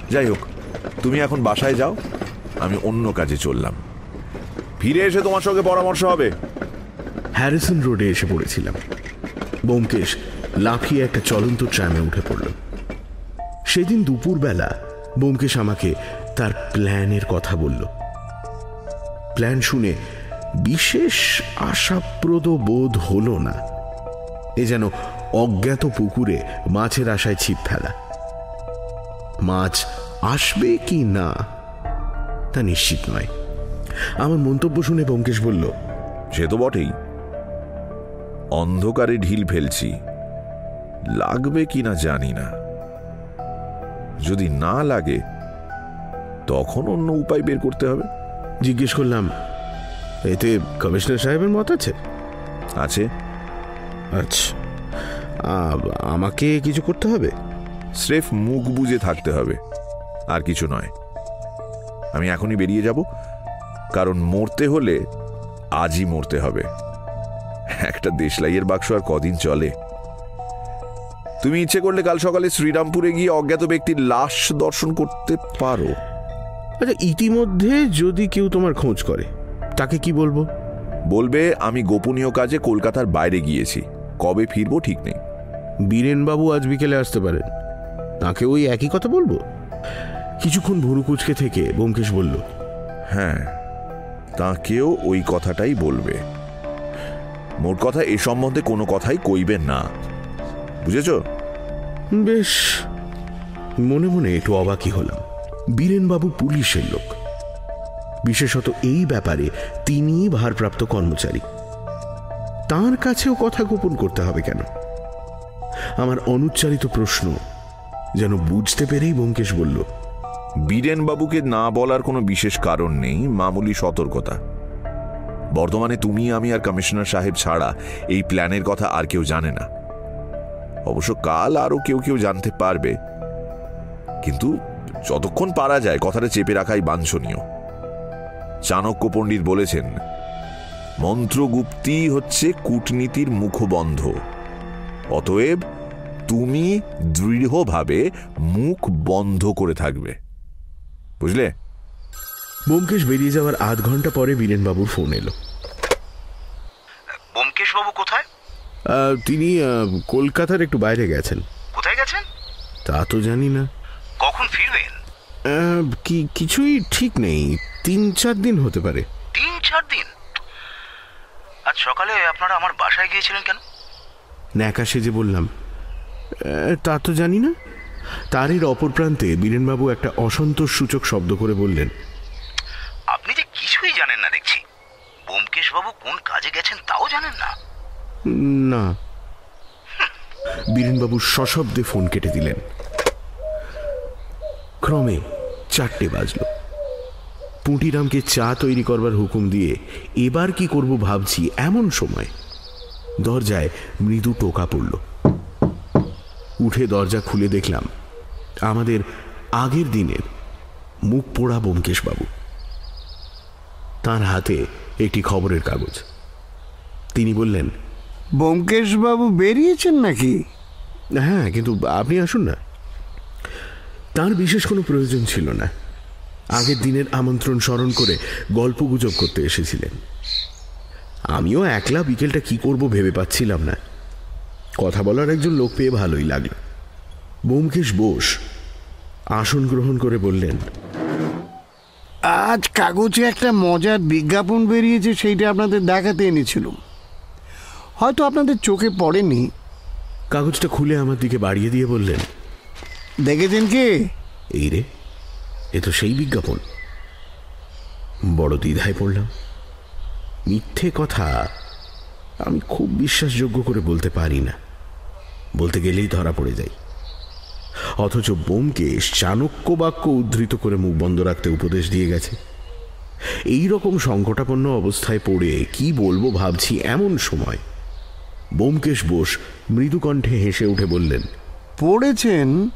যাই হোক, তুমি এখন বাসায় যাও, আমি অন্য কাজে চললাম। ফিরে এসে তোমার সঙ্গে পরামর্শ হবে। হ্যারিসন রোডে এসে পড়েছিলাম। ব্যোমকেশ লাফিয়ে একটা চলন্ত ট্রামে উঠে পড়ল। সেদিন দুপুরবেলা ব্যোমকেশ আমাকে তার প্ল্যানের কথা বলল। প্ল্যান শুনে বিশেষ আশাপ্রদ বোধ হল না। এ যেন অজ্ঞাত পুকুরে মাছের আশায় ছিপ ফেলা। মাছ আসবে কি না, তা নিশ্চিত নয়। আমার মন্তব্য শুনে ব্যোমকেশ বলল, সে তো বটেই। অন্ধকারে ঢিল ফেলছি। লাগবে কিনা জানি না। যদি না লাগে তখন অন্য উপায় বের করতে হবে। জিজ্ঞেস করলাম এতে কমিশনার সাহেবের মত আছে? আছে। আচ্ছা। আমাকে কিছু করতে হবে? স্রেফ মুখ বুজে থাকতে হবে আর কিছু নয়। আমি এখনই বেরিয়ে যাব কারণ মরতে হলে আজই মরতে হবে। একটা দেশলাইয়ের বাক্স আর কদিন চলে। তুমি ইচ্ছে করলে কাল সকালে শ্রীরামপুরে গিয়ে অজ্ঞাত ব্যক্তির লাশ দর্শন করতে পারো। আচ্ছা ইতিমধ্যে যদি কেউ তোমার খোঁজ করে তাকে কি বলব? বলবে আমি গোপনীয় কাজে কলকাতার বাইরে গিয়েছি কবে ফিরবো ঠিক নেই। বীরেনবাবু আজ বিকেলে আসতে পারেন। তাকে ওই একই কথা বলব? কিছুক্ষণ ভুরু কুচকে থেকে ব্যোমকেশ বলল হ্যাঁ তাকেও ওই কথাটাই বলবে। মোট কথা এ সম্বন্ধে কোনো কথাই কইবেন না। বুঝেছ? বেশ। মনে মনে একটু অবাকই হলাম। বীরেনবাবু পুলিশের লোক। বিশেষত এই ব্যাপারে তিনি ভারপ্রাপ্ত কর্মচারী। তার কাছেও কথা গোপন করতে হবে কেন? আমার অনুচ্চারিত প্রশ্ন যেন বুঝতে পেরেই ব্যোমকেশ বলল বীরেনবাবুকে না বলার কোনো বিশেষ কারণ নেই মামুলি সতর্কতা। বর্তমানে তুমি, আমি আর কমিশনার সাহেব ছাড়া এই প্ল্যানের কথা আর কেউ জানে না। অবশ্য কাল আরও কেউ কেউ জানতে পারবে। কিন্তু যতক্ষণ পারা যায়, কথাটা চেপে রাখাই বাঞ্ছনীয়। চাণক্য পণ্ডিত বলেছেন, মন্ত্রগুপ্তি হচ্ছে কূটনীতির মুখবন্ধ। অতএব তুমি দৃঢ়ভাবে মুখ বন্ধ করে থাকবে। বুঝলে? ব্যোমকেশ বেরিয়ে যাওয়ার আধ ঘণ্টা পরে বীরেনবাবুর ফোন এলো। ব্যোমকেশ বাবু কোথায় তিনি কলকাতার একটু বাইরে গেছেন। কোথায় গেছেন? তা তো জানি না। কখন ফিরবেন? কি কিছুই ঠিক নেই। তিন চার দিন হতে পারে। তিন চার দিন? আজ সকালে আপনারা আমার বাসায় গিয়েছিলেন কেন? ন্যাকা সেজে বললাম তা তো জানি না। তারের অপর প্রান্তে বীরেনবাবু একটা অসন্তোষ সূচক শব্দ করে বললেন আপনি যে কিছুই জানেন না দেখছি। বাবু কোন কাজে গেছেন তাও জানেন না। না। বীরেনবাবু সশব্দে ফোন কেটে দিলেন। ক্রমে চারটে বাজলো। পুঁটিরামকে চা তৈরি করবার হুকুম দিয়ে এবার কি করব ভাবছি এমন সময় দরজায় মৃদু টোকা পড়ল। উঠে দরজা খুলে দেখলাম, আমাদের আগের দিনের মুখ পোড়া ব্যোমকেশবাবু। তার হাতে একটি খবরের কাগজ। তিনি বললেন ব্যোমকেশবাবু বেরিয়েছেন নাকি? হ্যাঁ কিন্তু আপনি আসুন না। তার বিশেষ কোনো প্রয়োজন ছিল না। আগের দিনের আমন্ত্রণ স্মরণ করে গল্প গুজব করতে এসেছিলেন। আমিও একলা বিকেলটা কি করব ভেবে পাচ্ছিলাম না। কথা বলার একজন লোক পেয়ে ভালোই লাগল। বোমকেশ বোস আসন গ্রহণ করে বললেন আজ কাগজে একটা মজার বিজ্ঞাপন বেরিয়েছে সেইটা আপনাদের দেখাতে এনেছিলাম। হয়তো আপনাদের চোখে পড়েনি। কাগজটা খুলে আমার দিকে বাড়িয়ে দিয়ে বললেন দেখেছেন কে? এই রে এ তো সেই বিজ্ঞাপন। বড় দ্বিধায় পড়লাম। মিথ্যে কথা আমি খুব বিশ্বাসযোগ্য করে বলতে পারি না। বলতে গেলেই ধরা পড়ে যাই। অথচ বোমকেশ চাণক্য বাক্য উদ্ধৃত করে মুখ বন্ধ রাখতে উপদেশ দিয়ে গেছে। এই রকম সংকটাপন্ন অবস্থায় পড়ে কি বলব ভাবছি এমন সময় বোমকেশ বোস মৃদুকণ্ঠে হেসে উঠে বললেন পড়েছেন?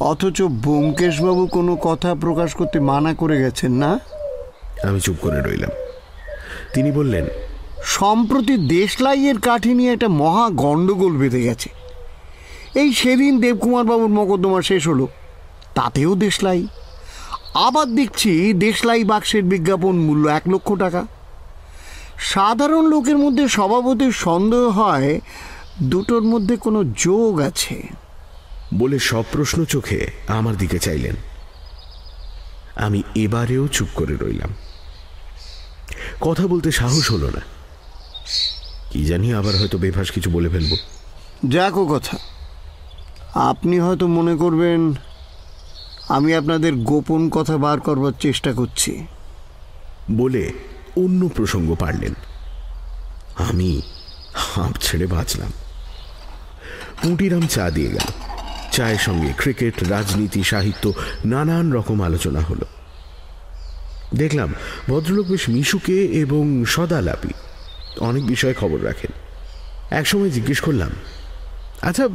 অথচ ব্যোমকেশবাবু কোনো কথা প্রকাশ করতে মানা করে গেছেন না? আমি চুপ করে রইলাম। তিনি বললেন সম্প্রতি দেশলাইয়ের কাঠি নিয়ে একটা মহা গণ্ডগোল বেঁধে গেছে। এই সেদিন দেবকুমার বাবুর মকদ্দমা শেষ হলো। তাতেও দেশলাই। আবার দেখছি দেশলাই বাক্সের বিজ্ঞাপন মূল্য এক লক্ষ টাকা। সাধারণ লোকের মধ্যে স্বভাবতই সন্দেহ হয় দুটোর মধ্যে কোনো যোগ আছে। বলে সব প্রশ্ন চোখে আমার দিকে চাইলেন। আমি এবারেও চুপ করে রইলাম। কথা বলতে সাহস হলো না। কি জানি আবার হয়তো বেফাস কিছু বলে ফেলব। যাকো কথা। আপনি হয়তো মনে করবেন, আমি আপনাদের গোপন কথা বার করবার চেষ্টা করছি। বলে অন্য প্রসঙ্গ পারলেন আমি হাঁপ ছেড়ে বাঁচলাম। পুঁটিরাম চা দিয়ে গেল। চায়ের সঙ্গে ক্রিকেট, রাজনীতি, সাহিত্য, নানান রকম আলোচনা হলো। দেখলাম ভদ্রলোক বেশ মিশুকে এবং সদালাপি। অনেক বিষয়ে খবর রাখেন। একসময় জিজ্ঞেস করলাম আচ্ছা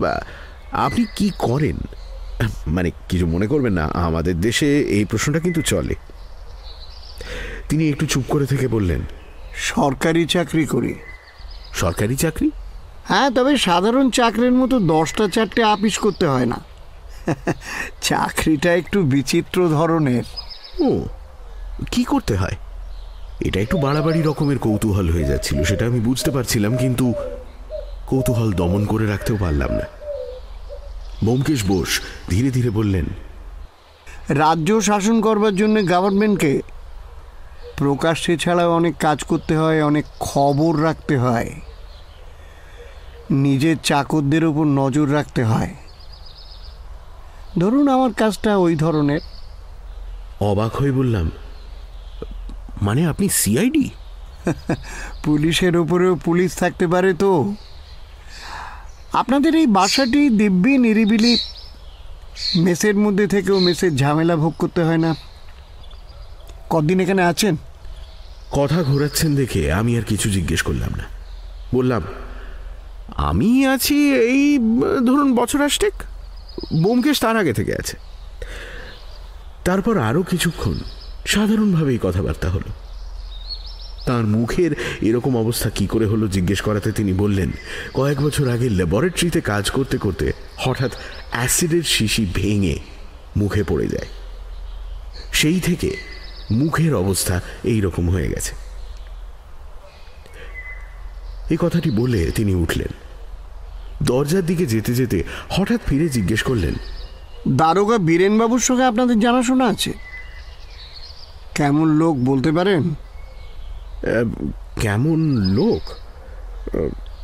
আপনি কি করেন? মানে কিছু মনে করবেন না আমাদের দেশে এই প্রশ্নটা কিন্তু চলে। তিনি একটু চুপ করে থেকে বললেন সরকারি চাকরি করি। সরকারি চাকরি? হ্যাঁ তবে সাধারণ চাকরির মতো দশটা চারটে আপিস করতে হয় না। চাকরিটা একটু বিচিত্র ধরনের। ও কি করতে হয়? এটা একটু বাড়াবাড়ি রকমের কৌতূহল হয়ে যাচ্ছিল সেটা আমি বুঝতে পারছিলাম কিন্তু কৌতূহল দমন করে রাখতেও পারলাম না। বোমকেশ বোস ধীরে ধীরে বললেন রাজ্য শাসন করবার জন্য গভর্নমেন্টকে প্রকাশ্যে ছাড়াও অনেক কাজ করতে হয় অনেক খবর রাখতে হয়। নিজের চাকরদের উপর নজর রাখতে হয়। ধরুন আমার কাজটা ওই ধরনের। অবাক হয়ে বললাম মানে আপনি সিআইডি পুলিশের ওপরেও পুলিশ থাকতে পারে তো। আপনাদের এই বাসাটি দিব্যি নিরিবিলি। মেসের মধ্যে থেকেও মেসের ঝামেলা ভোগ করতে হয় না। কদিন এখানে আছেন? কথা ঘোরাচ্ছেন দেখে আমি আর কিছু জিজ্ঞেস করলাম না। বললাম, আমি আছি এই, ধরুন, বছর আষ্টেক। বোমকেশ তার আগে থেকে আছে। তারপর আরও কিছুক্ষণ সাধারণভাবেই কথাবার্তা হলো। তার মুখের এরকম অবস্থা কি করে হলো জিজ্ঞেস করাতে তিনি বললেন, কয়েক বছর আগে ল্যাবরেটরিতে কাজ করতে করতে হঠাৎ অ্যাসিডের শিশি ভেঙে মুখে পড়ে যায়। সেই থেকে মুখের অবস্থা এই রকম হয়ে গেছে। এই কথাটি বলে তিনি উঠলেন। দরজার দিকে যেতে যেতে হঠাৎ ফিরে জিজ্ঞেস করলেন, দারোগা বীরেনবাবুর সঙ্গে আপনাদের জানাশোনা আছে? কেমন লোক বলতে পারেন? কেমন লোক?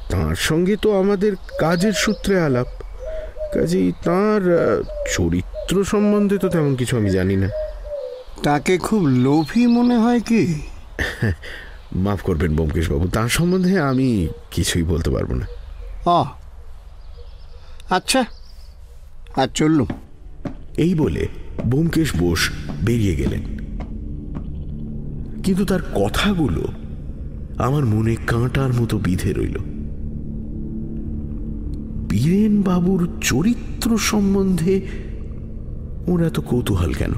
তার সঙ্গে তো আমাদের কাজের সূত্রে আলাপ। কাজেই তার চরিত্র সম্বন্ধে তো তেমন কিছু আমি জানি না। তাকে খুব লোভী মনে হয় কি? মাফ করবেন ব্যোমকেশবাবু তার সম্বন্ধে আমি কিছুই বলতে পারব না। অ আচ্ছা আর চললুম। এই বলে ব্যোমকেশ বোস বেরিয়ে গেলেন। কিন্তু তার কথাগুলো আমার মনে কাঁটার মতো বিধে রইল। বীরেন বাবুর চরিত্র সম্বন্ধে ওর এত কৌতূহল কেন?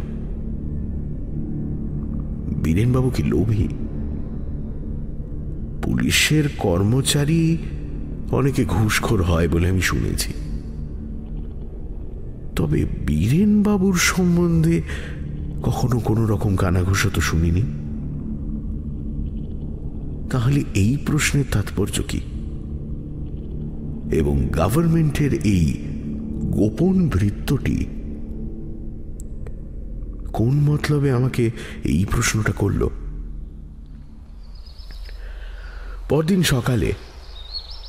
বীরেনবাবু কি লোভী? পুলিশের কর্মচারী অনেকে ঘুষখোর হয় বলে আমি শুনেছি। তবে বীরেন বাবুর সম্বন্ধে কখনো কোনো রকম কানাঘুষো তো শুনিনি। তাহলে এই প্রশ্নের তাৎপর্য কি? এবং গভর্নমেন্টের এই গোপন ভৃত্যটি কোন মতলবে আমাকে এই প্রশ্নটা করল? পরদিন সকালে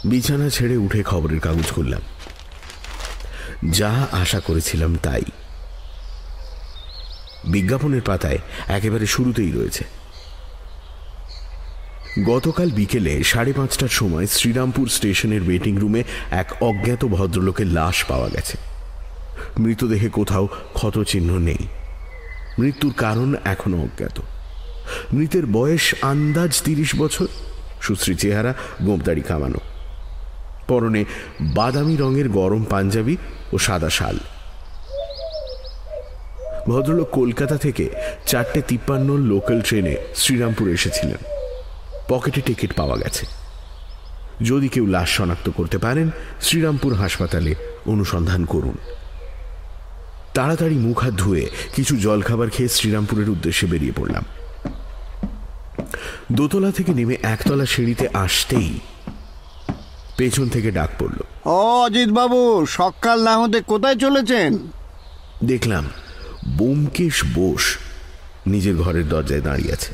বিছানা ছেড়ে উঠে খবরের কাগজ করলাম যা আশা করেছিলাম তাই। বিজ্ঞাপনের পাতায় একেবারে শুরুতেই রয়েছে। গতকাল বিকেলে সাড়ে পাঁচটার সময় শ্রীরামপুর স্টেশনের ওয়েটিং রুমে এক অজ্ঞাত ভদ্রলোকের লাশ পাওয়া গেছে। মৃতদেহে কোথাও ক্ষতচিহ্ন নেই। মৃত্যুর কারণ এখনও অজ্ঞাত। মৃতের বয়স আন্দাজ তিরিশ বছর। সুশ্রী চেহারা গোমদাড়ি কামানো পরনে বাদামি রঙের গরম পাঞ্জাবি ও সাদা শাল। ভদ্রলোক কলকাতা থেকে চারটে তিপ্পান্ন লোকাল ট্রেনে শ্রীরামপুর এসেছিলেন। পকেটে টিকিট পাওয়া গেছে। যদি কেউ লাশ শনাক্ত করতে পারেন শ্রীরামপুর হাসপাতালে অনুসন্ধান করুন। তাড়াতাড়ি মুখ হাত ধুয়ে কিছু জলখাবার খেয়ে শ্রীরামপুরের উদ্দেশ্যে বেরিয়ে পড়লাম। দোতলা থেকে নেমে একতলা সিঁড়িতে আসতেই পেছন থেকে ডাক পড়ল। ও অজিত বাবু সকাল না হতে কোথায় চলেছেন? দেখলাম বোমকেশ বোস নিজের ঘরের দরজায় দাঁড়িয়ে আছে।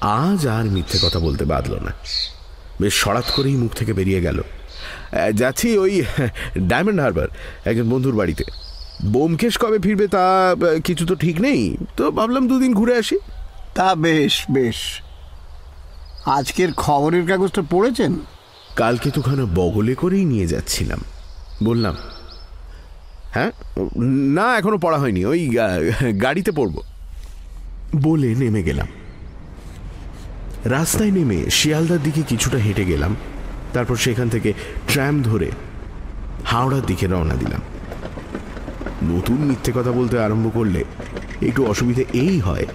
আজ আর মিথ্যে কথা বলতে বাদল না। বেশ সরাত করেই মুখ থেকে বেরিয়ে গেল। যাচ্ছি ওই ডায়মন্ড হারবার একজন বন্ধুর বাড়িতে। বোমকেশ কবে ফিরবে তা কিছু তো ঠিক নেই। তো ভাবলাম দুদিন ঘুরে আসি। তা বেশ বেশ। আজকের খবরের কাগজটা পড়েছেন? কালকে তোখানে বগলে করেই নিয়ে যাচ্ছিলাম। বললাম হ্যাঁ না এখনও পড়া হয়নি ওই গাড়িতে পড়ব। বলে নেমে গেলাম। রাস্তায় নেমে শিয়ালদার দিকে কিছুটা হেঁটে গেলাম, তারপর সেখান থেকে ট্র্যাম ধরে হাওড়ার দিকে রওনা দিলাম। নতুন মিথ্যে কথা বলতে আরম্ভ করলে একটু অসুবিধে এই হয়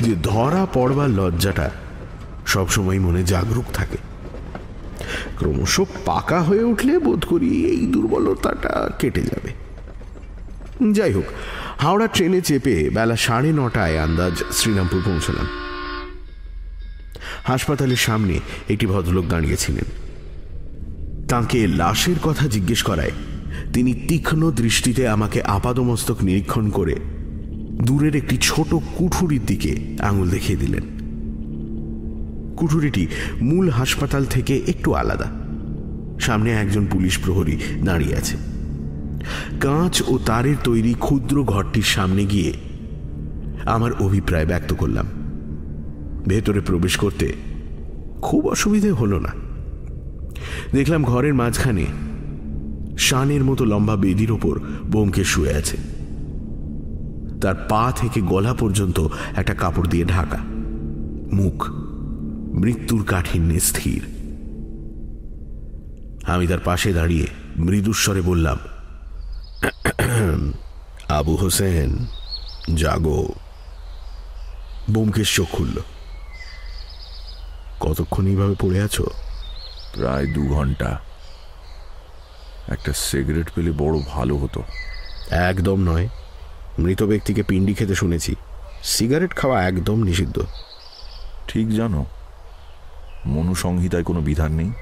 যে ধরা পড়বার লজ্জাটা সবসময় মনে জাগরুক থাকে। ক্রমশ পাকা হয়ে উঠলে বোধ করি এই দুর্বলতাটা কেটে যাবে। যাই হোক, হাওড়া ট্রেনে চেপে বেলা সাড়ে নটায় আন্দাজ শ্রীরামপুর পৌঁছলাম। হাসপাতালের সামনে একটি ভদ্রলোক দাঁড়িয়েছিলেন। তাকে লাশের কথা জিজ্ঞেস করায় তিনি তীক্ষ্ণ দৃষ্টিতে আমাকে আপাদমস্তক নিরীক্ষণ করে দূরের একটি ছোট কুঠুরির দিকে আঙুল দেখিয়ে দিলেন। কুঠুরিটি মূল হাসপাতাল থেকে একটু আলাদা। সামনে একজন পুলিশ প্রহরী দাঁড়িয়ে আছে। কাঁচ ও তারের তৈরি ক্ষুদ্র ঘরটির সামনে গিয়ে আমার অভিপ্রায় ব্যক্ত করলাম। ভেতরে প্রবেশ করতে খুব অসুবিধে হলো না। দেখলাম ঘরের মাঝখানে শানের মতো লম্বা বেদির ওপর বোমকে শুয়ে আছে। তার পা থেকে গলা পর্যন্ত একটা কাপড় দিয়ে ঢাকা। মুখ মৃত্যুর কাঠিন্যে স্থির। আমি তার পাশে দাঁড়িয়ে মৃদুস্বরে বললাম, আবু হোসেন, জাগো। বোমকেশ চোখ খুলল। কতক্ষণ এইভাবে পড়ে আছো? প্রায় দু ঘণ্টা। একটা সিগারেট পেলে বড় ভালো হতো। একদম নয়। মৃত ব্যক্তিকে পিণ্ডি খেতে শুনেছি। সিগারেট খাওয়া একদম নিষিদ্ধ। ঠিক জানো মনুসংহিতায় কোনো বিধান নেই।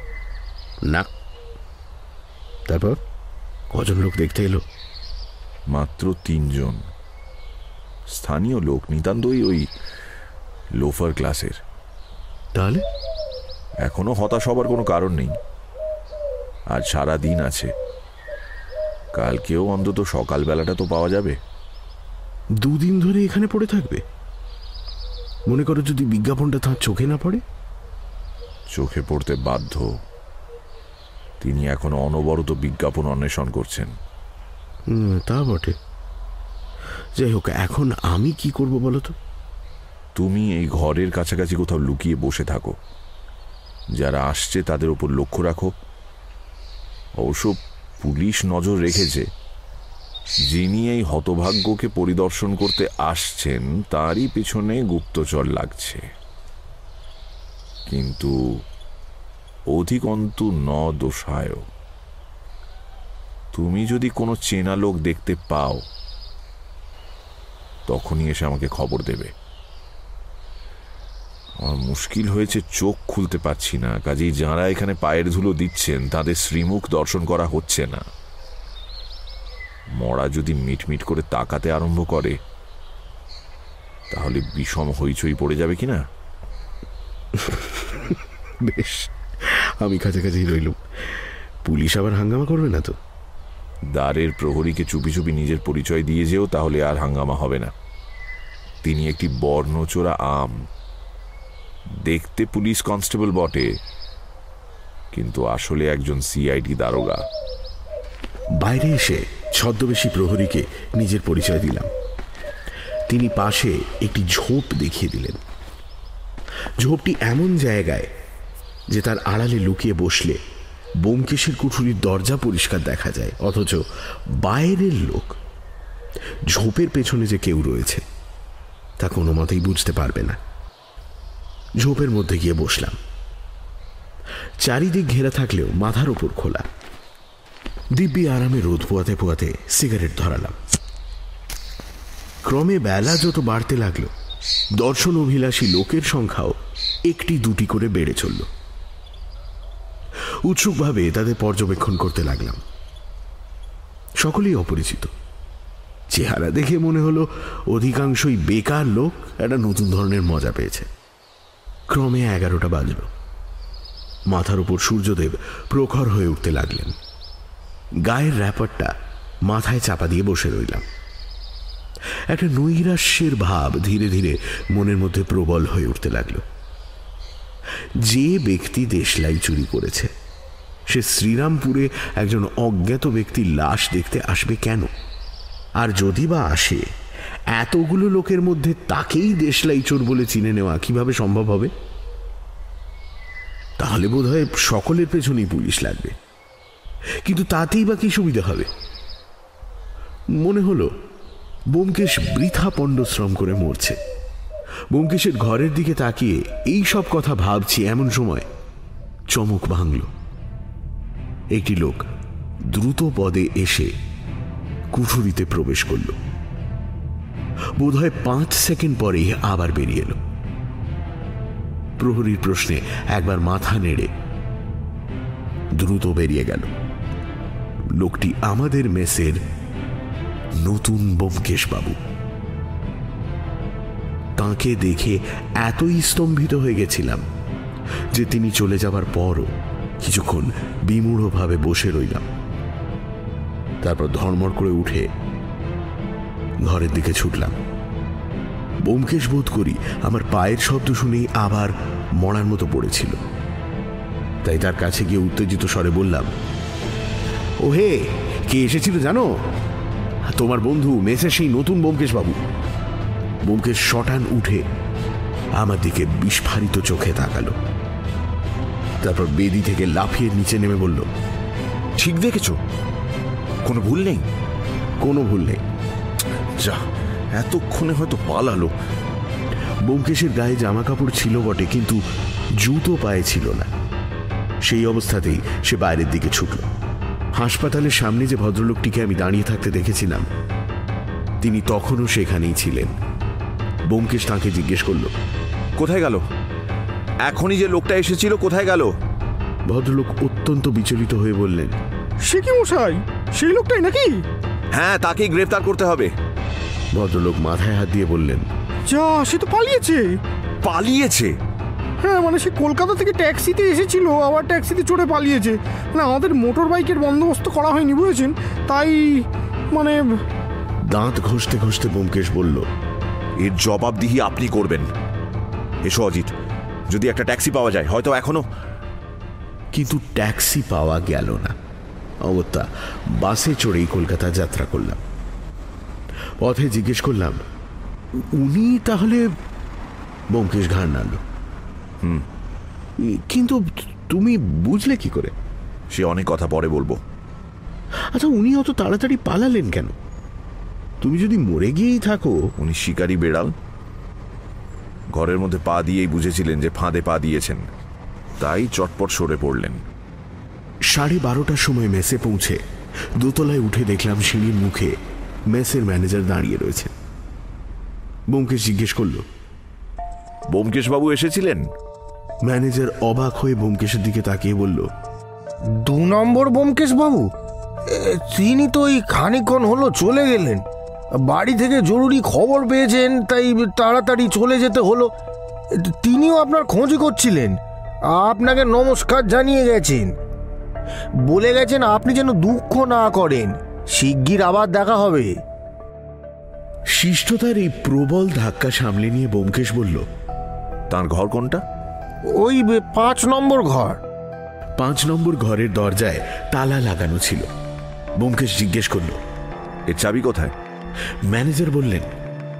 না। তারপর? কজন লোক দেখতে এলো? মাত্র তিনজন। স্থানীয় লোক নিতান্তই ওই লোফার ক্লাসের। তাহলে? এখনও হতাশ হবার কোনো কারণ নেই। আজ সারা দিন আছে। কালকেও অন্তত সকালবেলাটা তো পাওয়া যাবে। দুদিন ধরে এখানে পড়ে থাকবে? মনে করো যদি বিজ্ঞাপনটা তার চোখে না পড়ে? চোখে পড়তে বাধ্য। তিনি এখনও অনবরত বিজ্ঞাপন অন্বেষণ করছেন। তা বটে। যাই হোক এখন আমি কি করব বলো তো? তুমি এই ঘরের কাছাকাছি কোথাও লুকিয়ে বসে থাকো। যারা আসছে তাদের উপর লক্ষ্য রাখো। অবশ্য পুলিশ নজর রেখেছে। যিনি এই হতভাগ্যকে পরিদর্শন করতে আসছেন, তারই পেছনে গুপ্তচর লাগছে। কিন্তু অধিকন্তু ন দোষায় তুমি যদি কোনো চেনা লোক দেখতে পাও, তখনই এসে আমাকে খবর দেবে। আমার মুশকিল হয়েছে চোখ খুলতে পারছি না। কাজেই যাঁরা এখানে পায়ের ধুলো দিচ্ছেন তাদের শ্রীমুখ দর্শন করা হচ্ছে না। মরা যদি মিটমিট করে তাকাতে আরম্ভ করে তাহলে বিষম হইচই পড়ে যাবে কিনা বেশ আমি কাছাকাছি রইলুম। পুলিশ আবার হাঙ্গামা করবে না তো? দ্বারের প্রহরীকে চুপি চুপি নিজের পরিচয় দিয়ে যেও তাহলে আর হাঙ্গামা হবে না। তিনি একটি বর্ণচোরা আম। দেখতে পুলিশ কনস্টেবল বটে, কিন্তু আসলে একজন সিআইডি দারোগা। বাইরে এসে ছদ্মবেশী প্রহরীকে নিজের পরিচয় দিলাম। তিনি পাশে একটি ঝোপ দেখিয়ে দিলেন। ঝোপটি এমন জায়গায় যে তার আড়ালে লুকিয়ে বসলে বোমকেশের কুঠুরির দরজা পরিষ্কার দেখা যায়, অথচ বাইরের লোক, ঝোপের পেছনে যে কেউ রয়েছে, তা কোনো মতেই বুঝতে পারবে না। ঝোপের মধ্যে গিয়ে বসলাম। চারিদিক ঘেরা থাকলেও মাথার ওপর খোলা। দিব্যি আরামে রোদ পোয়াতে পোয়াতে সিগারেট ধরালাম। ক্রমে বেলা যত বাড়তে লাগল, দর্শন অভিলাষী লোকের সংখ্যাও একটি দুটি করে বেড়ে চলল। উৎসুকভাবে তাদের পর্যবেক্ষণ করতে লাগলাম। সকলেই অপরিচিত। চেহারা দেখে মনে হলো, অধিকাংশই বেকার লোক, একটা নতুন ধরনের মজা পেয়েছে। ক্রমে এগারোটা বাজল। মাথার উপর সূর্যদেব প্রখর হয়ে উঠতে লাগলেন। গায়ের র্যাপারটা মাথায় চাপা দিয়ে বসে রইলাম। একটা নৈরাশ্যের ভাব ধীরে ধীরে মনের মধ্যে প্রবল হয়ে উঠতে লাগল। যে ব্যক্তি দেশলাই চুরি করেছে, সে শ্রীরামপুরে একজন অজ্ঞাত ব্যক্তির লাশ দেখতে আসবে কেন? আর যদি বা আসে এতগুলো লোকের মধ্যে তাকেই দেশলাই চোর বলে চিনে নেওয়া কীভাবে সম্ভব হবে? তাহলে বোধহয় সকলের পেছনেই পুলিশ লাগবে। কিন্তু তাতেই বা কি সুবিধা হবে? মনে হলো, বোমকেশ বৃথা পণ্ডশ্রম করে মরছে। বোমকেশের ঘরের দিকে তাকিয়ে এই সব কথা ভাবছি এমন সময় চমক ভাঙল। একটি লোক দ্রুত পদে এসে কুঠুরিতে প্রবেশ করল। বোধহয় পাঁচ সেকেন্ড পরেই আবার বেরিয়ে এলো। প্রহরীর প্রশ্নে একবার মাথা নেড়ে দ্রুত বেরিয়ে গেল। লোকটি আমাদের মেসের নতুন বাবু। তাকে দেখে এতই স্তম্ভিত হয়ে গেছিলাম যে তিনি চলে যাবার পরও কিছুক্ষণ বিমূঢ়ভাবে বসে রইলাম। তারপর ধর্মর করে উঠে ঘরের দিকে ছুটলাম। বোমকেশ বোধ করি আমার পায়ের শব্দ শুনেই আবার মরার মতো পড়েছিল। তাই তার কাছে গিয়ে উত্তেজিত স্বরে বললাম ও হে কে এসেছিল জানো? তোমার বন্ধু মেসের সেই নতুন বোমকেশ বাবু বোমকেশ শটান উঠে আমার দিকে বিস্ফারিত চোখে তাকালো। তারপর বেদি থেকে লাফিয়ে নিচে নেমে বলল, ঠিক দেখেছ? কোনো ভুল নেই? কোনো ভুল নেই। যা এতক্ষণে হয়তো পালালো। বোমকেশের গায়ে জামা কাপড় ছিল বটে কিন্তু জুতো পায়ে ছিল না। সেই অবস্থাতেই সে বাইরের দিকে ছুটল। হাসপাতালের সামনে যে ভদ্রলোকটিকে আমি দাঁড়িয়ে থাকতে দেখেছিলাম তিনি তখনও সেখানেই ছিলেন। বোমকেশ তাঁকে জিজ্ঞেস করল কোথায় গেল? এখনই যে লোকটা এসেছিল কোথায় গেল? ভদ্রলোক অত্যন্ত বিচলিত হয়ে বললেন সে কি মশাই? সেই লোকটাই নাকি? হ্যাঁ তাকেই গ্রেফতার করতে হবে। ভদ্রলোক মাথায় হাত দিয়ে বললেন যা সে তো পালিয়েছে। পালিয়েছে? হ্যাঁ মানে সে কলকাতা থেকে ট্যাক্সিতে এসেছিল আবার ট্যাক্সিতে চড়ে পালিয়েছে। মানে আমাদের মোটর বাইকের বন্দোবস্ত করা হয়নি বুঝেছেন? তাই মানে দাঁত ঘষতে ঘষতে বোমকেশ বলল এর জবাবদিহি আপনি করবেন। এসো অজিত যদি একটা ট্যাক্সি পাওয়া যায় হয়তো এখনও। কিন্তু ট্যাক্সি পাওয়া গেল না। অগত্যা বাসে চড়েই কলকাতা যাত্রা করলাম। পথে জিজ্ঞেস করলাম উনি তাহলে বোমকেশ ঘাড় নাড়ল। হুম। কিন্তু তুমি বুঝলে কি করে? সে অনেক কথা পরে বলব। আচ্ছা উনি অত তাড়াতাড়ি পালালেন কেন? তুমি যদি মরে গিয়েই থাকো উনি শিকারী বেড়াল। ঘরের মধ্যে পা দিয়েই বুঝেছিলেন যে ফাঁদে পা দিয়েছেন। তাই চটপট সরে পড়লেন। সাড়ে বারোটার সময় মেসে পৌঁছে দোতলায় উঠে দেখলাম সিঁড়ির মুখে মেসের ম্যানেজার দাঁড়িয়ে রয়েছে। বোমকেশ জিজ্ঞেস করল বোমকেশবাবু এসেছিলেন? ম্যানেজার অবাক হয়ে বোমকেশের দিকে তাকিয়ে বলল দু নম্বর বোমকেশ বাবু তিনি তো এই খানিকক্ষণ হলো চলে গেলেন। বাড়ি থেকে জরুরি খবর পেয়েছেন তাই তাড়াতাড়ি চলে যেতে হলো। তিনিও আপনার খোঁজ করছিলেন আপনাকে নমস্কার জানিয়ে গেছেন। বলে গেছেন আপনি যেন দুঃখ না করেন। শিগগির আবার দেখা হবে। শিষ্টতার এই প্রবল ধাক্কা সামলে নিয়ে বোমকেশ বলল তার ঘর কোনটা? ওই পাঁচ নম্বর ঘর। পাঁচ নম্বর ঘরের দরজায় তালা লাগানো ছিল। বোমকেশ জিজ্ঞেস করল এর চাবি কোথায়? ম্যানেজার বললেন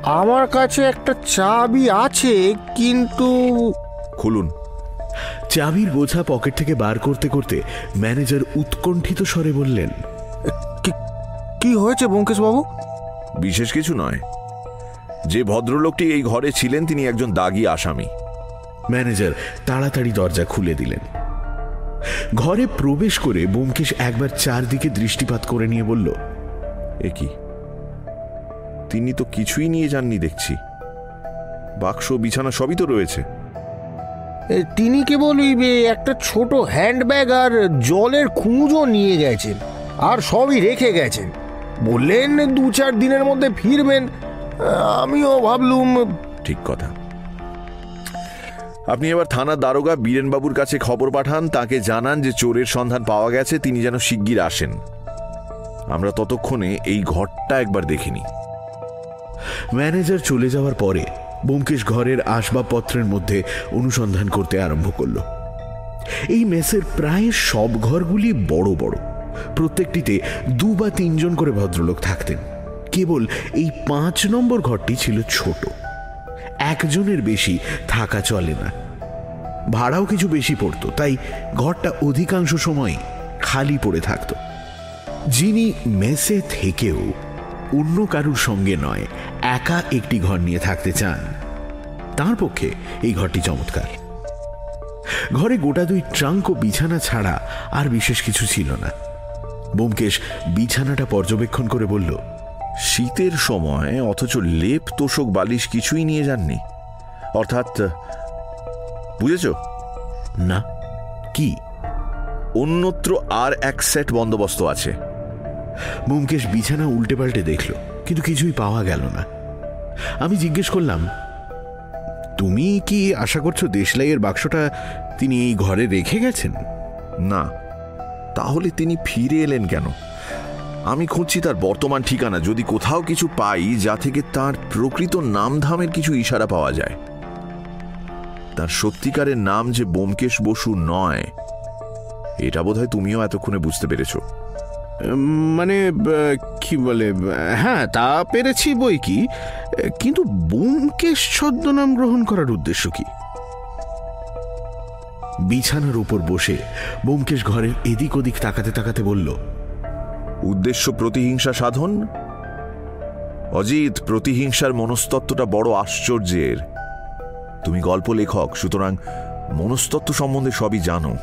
আমার কাছে একটা চাবি আছে কিন্তু খুলুন। চাবির বোঝা পকেট থেকে বার করতে করতে ম্যানেজার উৎকণ্ঠিত স্বরে বললেন কি- হয়েছে বঙ্কেশ বাবু বিশেষ কিছু নয়। যে ভদ্রলোকটি এই ঘরে ছিলেন তিনি একজন দাগি আসামি। ম্যানেজার তাড়াতাড়ি দরজা খুলে দিলেন। ঘরে প্রবেশ করে বোমকেশ একবার চারদিকে দৃষ্টিপাত করে নিয়ে বলল এ কি? তিনি তো কিছুই নিয়ে যাননি দেখছি। বাক্স বিছানা সবই তো রয়েছে। তিনি কেবল ওই বে, একটা ছোট হ্যান্ডব্যাগ আর জলের খুঁজও নিয়ে গেছেন আর সবই রেখে গেছেন। বললেন দু চার দিনের মধ্যে ফিরবেন। আমিও ভাবলুম, ঠিক কথা। আপনি এবার থানার দারোগা বীরেনবাবুর কাছে খবর পাঠান, তাকে জানান যে চোরের সন্ধান পাওয়া গেছে, তিনি যেন শিগগির আসেন। আমরা ততক্ষণে এই ঘরটা একবার দেখিনি ম্যানেজার চলে যাওয়ার পরে বোমকেশ ঘরের আসবাবপত্রের মধ্যে অনুসন্ধান করতে আরম্ভ করল। এই মেসের প্রায় সব ঘরগুলি বড় বড়। প্রত্যেকটিতে দু বা তিনজন করে ভদ্রলোক থাকতেন। কেবল এই পাঁচ নম্বর ঘরটি ছিল ছোট। একজনের বেশি থাকা চলে না। ভাড়াও কিছু বেশি পড়তো, তাই ঘরটা অধিকাংশ সময় খালি পড়ে থাকতো। যিনি মেসে থেকেও অন্য কারুর সঙ্গে নয়, একা একটি ঘর নিয়ে থাকতে চান, তার পক্ষে এই ঘরটি চমৎকার। ঘরে গোটা দুই ট্রাঙ্ক ও বিছানা ছাড়া আর বিশেষ কিছু ছিল না। বোমকেশ বিছানাটা পর্যবেক্ষণ করে বলল, শীতের সময় অথচ লেপ, তোষক, বালিশ কিছুই নিয়ে যাননি। অর্থাৎ, বুঝেছ? না। কি? অন্যত্র আর এক সেট বন্দোবস্ত আছে। বোমকেশ বিছানা উল্টে পাল্টে দেখল, কিন্তু কিছুই পাওয়া গেল না। আমি জিজ্ঞেস করলাম, তুমি কি আশা করছ দেশলাইয়ের বাক্সটা তিনি এই ঘরে রেখে গেছেন? না। তাহলে তিনি ফিরে এলেন কেন? আমি খুঁজছি তার বর্তমান ঠিকানা। যদি কোথাও কিছু পাই যা থেকে তার প্রকৃত নামধামের কিছু ইশারা পাওয়া যায়। তার সত্যিকারের নাম যে বোমকেশ বসু নয়, এটা বোধহয় তুমিও এতক্ষণে বুঝতে পেরেছ। মানে কি বলে হ্যাঁ তা পেরেছি বই কি। কিন্তু বোমকেশ ছদ্মনাম গ্রহণ করার উদ্দেশ্য কি? বিছানার উপর বসে বোমকেশ ঘরের এদিক ওদিক তাকাতে তাকাতে বলল, উদ্দেশ্য প্রতিহিংসা সাধন? অজিত, প্রতিহিংসার মনস্তত্ত্বটা বড় আশ্চর্যের। তুমি গল্প লেখক, সুতরাং মনস্তত্ত্ব সম্বন্ধে সবই জানো।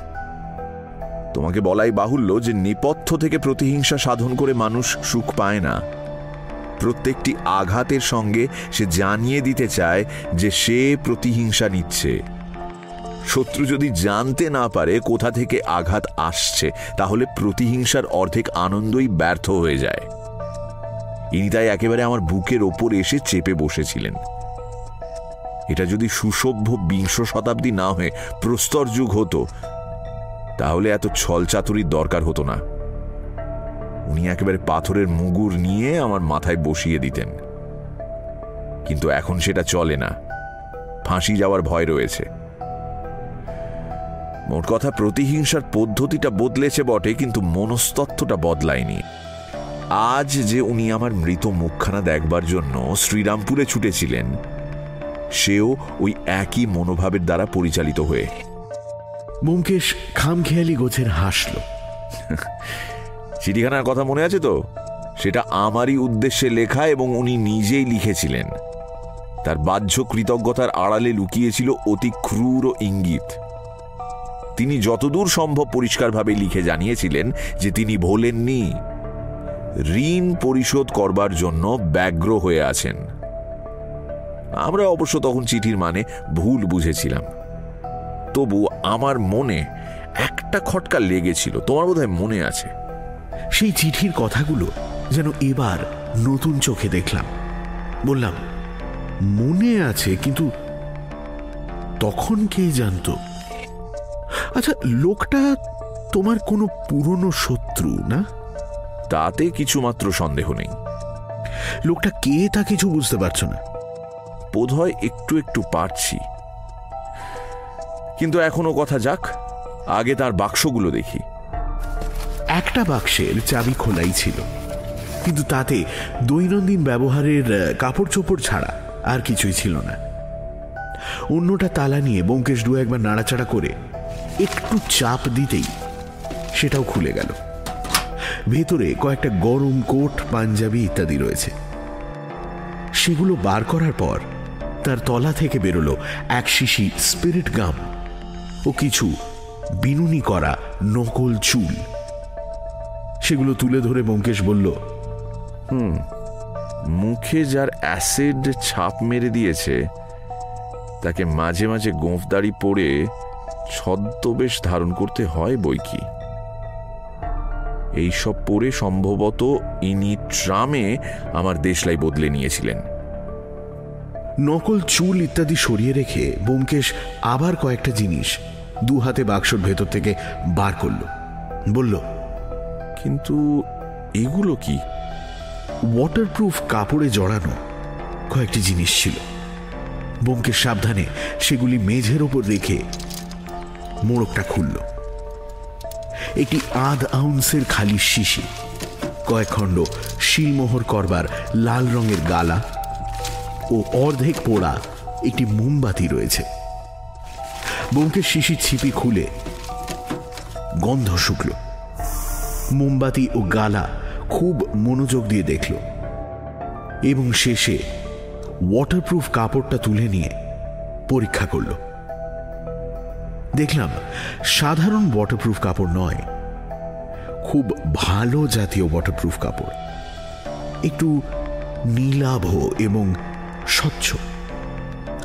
তোমাকে বলাই বাহুল্য যে নেপথ্য থেকে প্রতিহিংসা সাধন করে মানুষ সুখ পায় না। প্রত্যেকটি আঘাতের সঙ্গে সে জানিয়ে দিতে চায় যে সে প্রতিহিংসা নিচ্ছে। শত্রু যদি জানতে না পারে কোথা থেকে আঘাত আসছে, তাহলে প্রতিহিংসার অর্ধেক আনন্দই ব্যর্থ হয়ে যায়। ইনি তাই একেবারে আমার বুকের ওপর এসে চেপে বসেছিলেন। এটা যদি সুসভ্য বিংশ শতাব্দী না হয়ে প্রস্তর যুগ হতো, তাহলে এত ছল চাতুরির দরকার হতো না। উনি একেবারে পাথরের মুগুর নিয়ে আমার মাথায় বসিয়ে দিতেন। কিন্তু এখন সেটা চলে না। ফাঁসি যাওয়ার ভয় রয়েছে। মোট কথা প্রতিহিংসার পদ্ধতিটা বদলেছে বটে কিন্তু মনস্তত্ত্বটা বদলায়নি। আজ যে উনি আমার মৃত মুখখানা দেখবার জন্য শ্রীরামপুরে ছুটেছিলেন সেও ওই একই মনোভাবের দ্বারা পরিচালিত হয়ে। বোমকেশ খামখেয়ালি গোছের হাসল। চিঠিখানার কথা মনে আছে তো? সেটা আমারই উদ্দেশ্যে লেখা এবং উনি নিজেই লিখেছিলেন। তার বাহ্য কৃতজ্ঞতার আড়ালে লুকিয়েছিল অতি ক্রূর ইঙ্গিত। তিনি যতদূর সম্ভব পরিষ্কারভাবে লিখে জানিয়েছিলেন যে তিনি ভোলেননি। ঋণ পরিশোধ করবার জন্য ব্যগ্র হয়ে আছেন। আমরা অবশ্য তখন চিঠির মানে ভুল বুঝেছিলাম। তবু আমার মনে একটা খটকা লেগেছিল, তোমার বোধহয় মনে আছে? সেই চিঠির কথাগুলো যেন এবার নতুন চোখে দেখলাম। বললাম, মনে আছে, কিন্তু তখন কে জানতো? আচ্ছা লোকটা তোমার কোনো পুরনো শত্রু না? তাতে কিছুমাত্র সন্দেহ নেই। লোকটা কে তা কিছু বুঝতে পারছ না। বোধহয় একটু একটু পারছি। কিন্তু এখনও কথা যাক আগে তার বাক্সগুলো দেখি। একটা বাক্সের চাবি খোলাই ছিল কিন্তু তাতে দৈনন্দিন ব্যবহারের কাপড় চোপড় ছাড়া আর কিছুই ছিল না। অন্যটা তালা নিয়ে ব্যোমকেশ দু একবার নাড়াচাড়া করে একটু চাপ দিতেই সেটাও খুলে গেল। ভেতরে কয়েকটা গরম কোট, পাঞ্জাবি ইত্যাদি রয়েছে। সেগুলো বার করার পর তার তলা থেকে বেরোলো এক শিশি স্পিরিট গাম ও কিছু বিনুনি করা নকল চুল। সেগুলো তুলে ধরে ব্যোমকেশ বলল, হুম, মুখে যার অ্যাসিড ছাপ মেরে দিয়েছে, তাকে মাঝে মাঝে গোঁফদাড়ি পরে ছদ্মবেশ ধারণ করতে হয় বই কি? এইসব পরে সম্ভবত ইনি ট্রামে আমার দেশলাই বদলে নিয়েছিলেন। নকল চুল ইত্যাদি সরিয়ে রেখে ব্যোমকেশ আবার কয়েকটা জিনিস দু হাতে বাক্সর ভেতর থেকে বার করল। বলল কিন্তু এগুলো কি? ওয়াটারপ্রুফ কাপড়ে জড়ানো কয়েকটি জিনিস ছিল। ব্যোমকেশ সাবধানে সেগুলি মেঝের ওপর রেখে মোড়কটা খুলল। একটি আধ আউন্সের খালি শিশি, কয়েক খণ্ড শিলমোহর করবার লাল রঙের গালা ও অর্ধেক পোড়া একটি মোমবাতি রয়েছে। বোমকে শিশির ছিপি খুলে গন্ধ শুকল। মোমবাতি ও গালা খুব মনোযোগ দিয়ে দেখল। এবং শেষে ওয়াটারপ্রুফ কাপড়টা তুলে নিয়ে পরীক্ষা করল। দেখলাম সাধারণ ওয়াটারপ্রুফ কাপড় নয়, খুব ভালো জাতীয় ওয়াটারপ্রুফ কাপড়। একটু নীলাভ এবং স্বচ্ছ,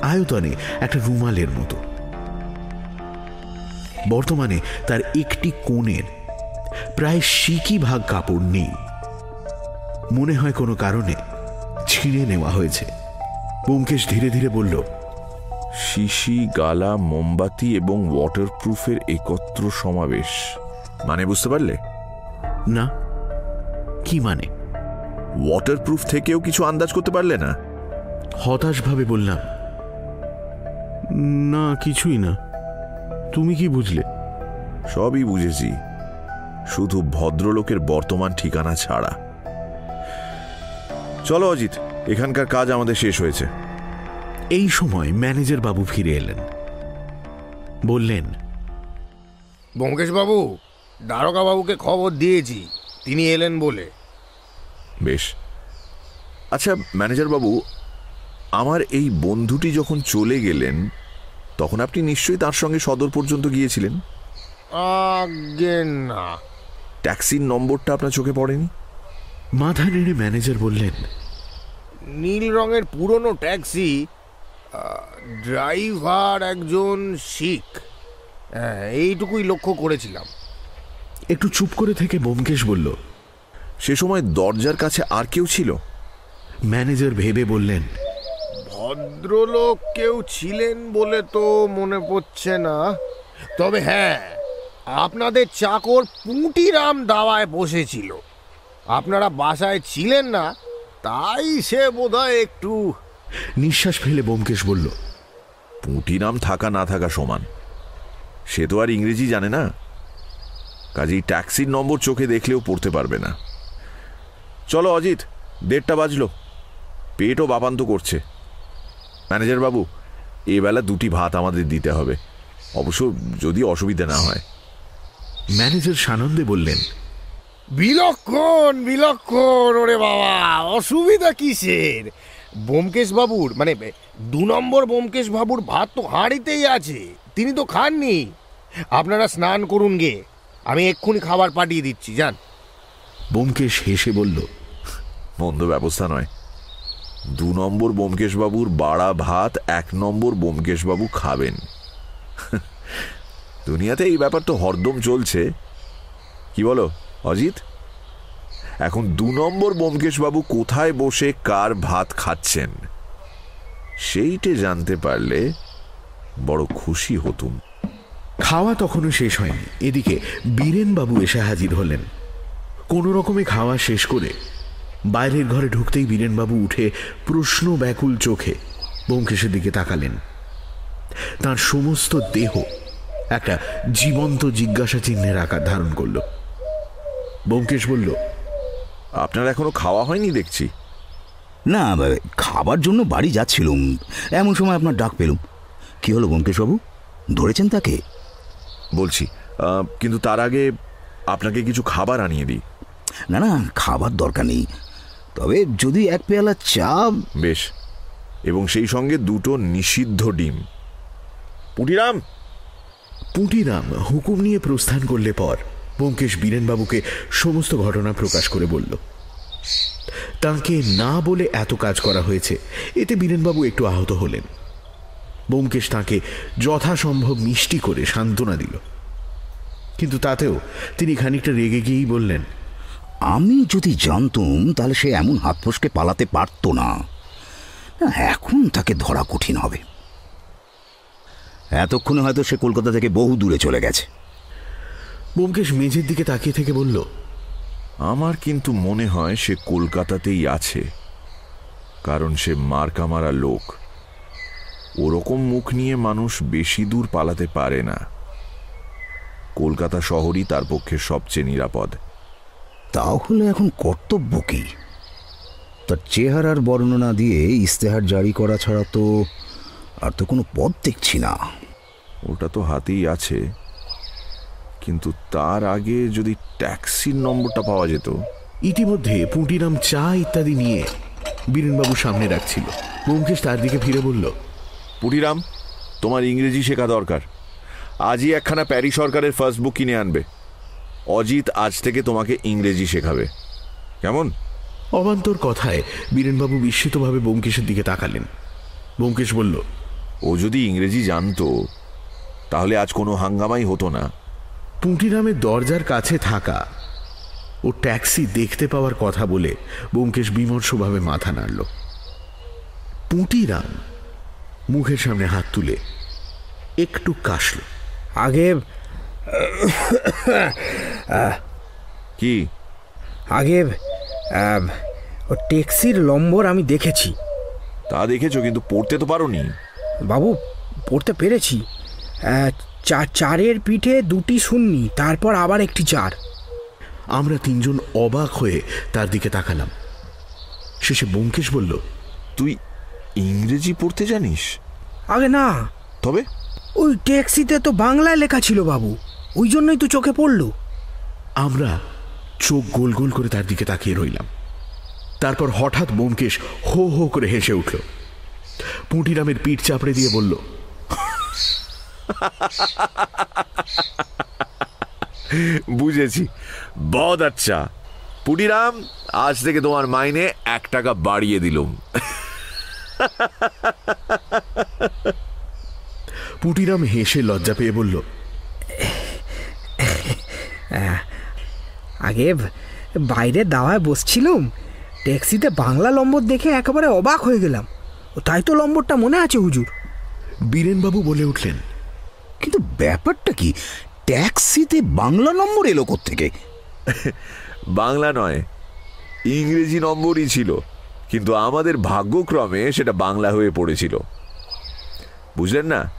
আয়তনে একটা রুমালের মতো। বর্তমানে তার একটি কোণের প্রায় সিকি ভাগ কাপড় নেই। মনে হয় কোনো কারণে ছিঁড়ে নেওয়া হয়েছে। ব্যোমকেশ ধীরে ধীরে বলল শিশি গালা মোমবাতি এবং ওয়াটারপ্রুফের একত্র সমাবেশ। মানে বুঝতে পারলে? না। কি মানে? ওয়াটারপ্রুফ থেকেও কিছু আন্দাজ করতে পারলে না? হতাশভাবে বললাম। না কিছুই না। তুমি কি বুঝলে? সবই বুঝেছি। শুধু ভদ্রলোকের বর্তমান ঠিকানা ছাড়া। চলো অজিত এখানকার কাজ আমাদের শেষ হয়েছে। এই সময় ম্যানেজার বাবু ফিরে এলেন। বললেন বাবু দ্বারকা বাবুকে খবর দিয়েছি তিনি এলেন বলে। বেশ। আচ্ছা ম্যানেজার বাবু আমার এই বন্ধুটি যখন চলে গেলেন তখন আপনি নিশ্চয়ই তার সঙ্গে সদর পর্যন্ত গিয়েছিলেন? না। ট্যাক্সির নম্বরটা আপনার চোখে পড়েনি? মাথা নেড়ে ম্যানেজার বললেন নীল রঙের পুরনো ট্যাক্সি ড্রাইভার একজন শিখ। হ্যাঁ এইটুকুই লক্ষ্য করেছিলাম। একটু চুপ করে থেকে বোমকেশ বলল সে সময় দরজার কাছে আর কেউ ছিল? ম্যানেজার ভেবে বললেন ভদ্রলোক কেউ ছিলেন বলে তো মনে পড়ছে না। তবে হ্যাঁ আপনাদের চাকর পুঁটিরাম দাওয়ায় বসেছিল। আপনারা বাসায় ছিলেন না তাই সে বোধহয় একটু নিঃশ্বাস ফেলে বোমকেশ বলল পুঁটি নাম থাকা না থাকা সমান। সে তো আর ইংরেজি জানে না। কাজেই ট্যাক্সির নম্বর চোখে দেখলেও পড়তে পারবে না। চলো অজিত দেড়টা বাজলো। পেটও বাপান্ত করছে। ম্যানেজার বাবু এবেলা দুটি ভাত আমাদের দিতে হবে। অবশ্য যদি অসুবিধা না হয়। ম্যানেজার সানন্দে বললেন বিলক্ষণ বিলক্ষণ ওরে বাবা অসুবিধা কিসের? বোমকেশ বাবুর মানে দু নম্বর বোমকেশ বাবুর ভাত তো হাঁড়িতেই আছে, তিনি তো খাননি। আপনারা স্নান করুন গে, আমি এক্ষুনি খাবার পাঠিয়ে দিচ্ছি, যান। বোমকেশ হেসে বলল, মন্দ ব্যবস্থা নয়। দু নম্বর বোমকেশবাবুর বাড়া ভাত, এক নম্বর বোমকেশবাবু খাবেন। দুনিয়াতে এই ব্যাপার তো হরদম চলছে। কি বলো, অজিত? এখন দু নম্বর বোমকেশবাবু কোথায় বসে কার ভাত খাচ্ছেন? সেইটে জানতে পারলে বড় খুশি হতুম। খাওয়া তখনও শেষ হয়নি। এদিকে বীরেনবাবু এসে হাজির হলেন। কোনো রকমে খাওয়া শেষ করে বাইরের ঘরে ঢুকতেই বীরেনবাবু উঠে প্রশ্ন ব্যাকুল চোখে ব্যোমকেশের দিকে তাকালেন। তার সমস্ত দেহ একটা জীবন্ত জিজ্ঞাসা চিহ্নের আকার ধারণ করল। ব্যোমকেশ বলল আপনার এখনও খাওয়া হয়নি দেখছি। না খাবার জন্য বাড়ি যাচ্ছিলুম। এমন সময় আপনার ডাক পেলুম। কি হলো ব্যোমকেশবাবু? ধরেছেন তাকে? বলছি কিন্তু তার আগে আপনাকে কিছু খাবার আনিয়ে দিই। না না খাবার দরকার নেই। তবে যদি এক পেয়ালা চা বেশ এবং সেই সঙ্গে দুটো নিষিদ্ধ ডিম। পুটিরাম! পুঁটিরাম হুকুম নিয়ে প্রস্থান করলে পর। ব্যোমকেশ বীরেনবাবুকে সমস্ত ঘটনা প্রকাশ করে বলল, তাকে না বলে এত কাজ করা হয়েছে, এতে বীরেনবাবু একটু আহত হলেন। ব্যোমকেশ তাকে যথাসম্ভব মিষ্টি করে সান্ত্বনা দিল। কিন্তু তাতেও তিনি খানিকটা রেগে গিয়েই বললেন, আমি যদি জানতুম, তাহলে সে এমন হাত ফসকে পালাতে পারতো না। এখন তাকে ধরা কঠিন হবে। এতক্ষণে হয়তো সে কলকাতা থেকে বহু দূরে চলে গেছে। ব্যোমকেশ মেঝের দিকে তাকিয়ে থেকে বলল আমার কিন্তু মনে হয় সে কলকাতাতেই আছে কারণ সে মারকামারা লোক। ওরকম মুখ নিয়ে মানুষ বেশি দূর পালাতে পারে না। কলকাতা শহরই তার পক্ষে সবচেয়ে নিরাপদ। তাহলে এখন কর্তব্য কি? তার চেহারার বর্ণনা দিয়ে ইস্তেহার জারি করা ছাড়া তো আর তো কোনো পথ দেখছি না। ওটা তো হাতেই আছে। কিন্তু তার আগে যদি ট্যাক্সির নম্বরটা পাওয়া যেত। ইতিমধ্যে পুঁটিরাম চা ইত্যাদি নিয়ে বীরেনবাবু সামনে রাখছিল ব্যোমকেশ তার দিকে ফিরে বলল পুটিরাম তোমার ইংরেজি শেখা দরকার। আজই একখানা প্যারি সরকারের ফার্স্ট বুক কিনে আনবে। অজিত আজ থেকে তোমাকে ইংরেজি শেখাবে। কেমন? অবান্তর কথায় বীরেনবাবু বিস্মিতভাবে ব্যোমকেশের দিকে তাকালেন। ব্যোমকেশ বলল ও যদি ইংরেজি জানতো তাহলে আজ কোনো হাঙ্গামাই হতো না। পুঁটিরামের দরজার কাছে থাকা। ও ট্যাক্সি দেখতে পাওয়ার কথা বলে ব্যোমকেশ বিমর্ষভাবে মাথা নাড়ল। পুঁটিরাম মুখের সামনে হাত তুলে একটু কাশল। আগে কি? আগে ও ট্যাক্সির নম্বর আমি দেখেছি। তা দেখেছ কিন্তু পড়তে তো পারোনি। বাবু পড়তে পেরেছি। আহ, চা- চারের পিঠে দুটি শূন্যি তারপর আবার একটি চার। আমরা তিনজন অবাক হয়ে তার দিকে তাকালাম। শেষে ব্যোমকেশ বলল তুই ইংরেজি পড়তে জানিস? আগে না। তবে? ওই ট্যাক্সিতে তো বাংলায় লেখা ছিল বাবু ওই জন্যই তো চোখে পড়ল। আমরা চোখ গোল গোল করে তার দিকে তাকিয়ে রইলাম। তারপর হঠাৎ ব্যোমকেশ হো হো করে হেসে উঠল। পুঁটিরামের পিঠ চাপড়ে দিয়ে বলল বুঝেছি। বদ আচ্ছা। পুটিরাম আজ থেকে তোমার মাইনে এক টাকা বাড়িয়ে দিলুম পুটিরাম হেসে লজ্জা পেয়ে বলল আগে বাইরে দাওয়ায় বসছিলুম ট্যাক্সিতে বাংলা লম্বর দেখে একেবারে অবাক হয়ে গেলাম। ও তাই তো লম্বরটা মনে আছে হুজুর। বীরেনবাবু বলে উঠলেন কিন্তু ব্যাপারটা কি? ট্যাক্সিতে বাংলা নম্বর এলো থেকে বাংলা নয় ইংরেজি নম্বরই ছিল কিন্তু আমাদের ভাগ্যক্রমে সেটা বাংলা হয়ে পড়েছিল। বুঝলেন না?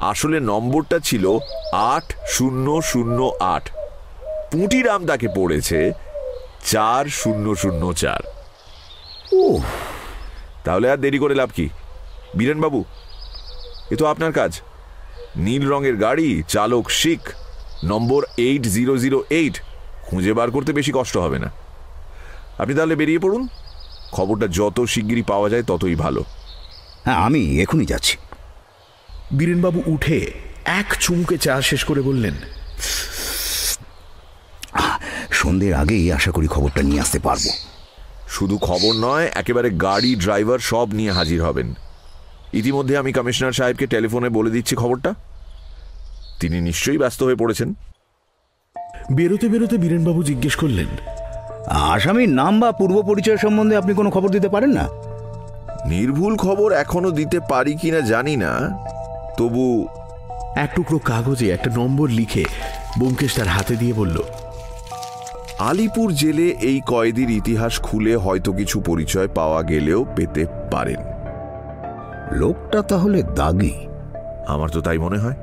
আসলে নম্বরটা ছিল আট শূন্য শূন্য আট। পুঁটিরাম তাকে পড়েছে চার শূন্য শূন্য চার। ও তাহলে আর দেরি করে লাভ কি? বীরেনবাবু এ তো আপনার কাজ। নীল রঙের গাড়ি চালক Sikh number eight zero zero eight খুঁজে বার করতে বেশি কষ্ট হবে না। আপনি তাহলে বেরিয়ে পড়ুন। খবরটা যত শিগগিরই পাওয়া যায় ততই ভালো। হ্যাঁ আমি এখনই যাচ্ছি। বীরেনবাবু উঠে এক চুমুকে চা শেষ করে বললেন সন্ধ্যের আগেই আশা করি খবরটা নিয়ে আসতে পারব। শুধু খবর নয় একেবারে গাড়ি ড্রাইভার সব নিয়ে হাজির হবেন। ইতিমধ্যে আমি কমিশনার সাহেবকে টেলিফোনে বলে দিচ্ছি খবরটা। তিনি নিশ্চয়ই ব্যস্ত হয়ে পড়েছেন। বেরোতে বেরোতে বীরেনবাবু জিজ্ঞেস করলেন আসামির নাম বা পূর্ব পরিচয় সম্বন্ধে আপনি কোনো খবর দিতে পারেন না? নির্ভুল খবর এখনও দিতে পারি কিনা জানি না তবু এক টুকরো কাগজে একটা নম্বর লিখে ব্যোমকেশ তার হাতে দিয়ে বলল আলিপুর জেলে এই কয়েদির ইতিহাস খুলে হয়তো কিছু পরিচয় পাওয়া গেলেও পেতে পারেন। লোকটা তাহলে দাগি। আমার তো তাই মনে হয়।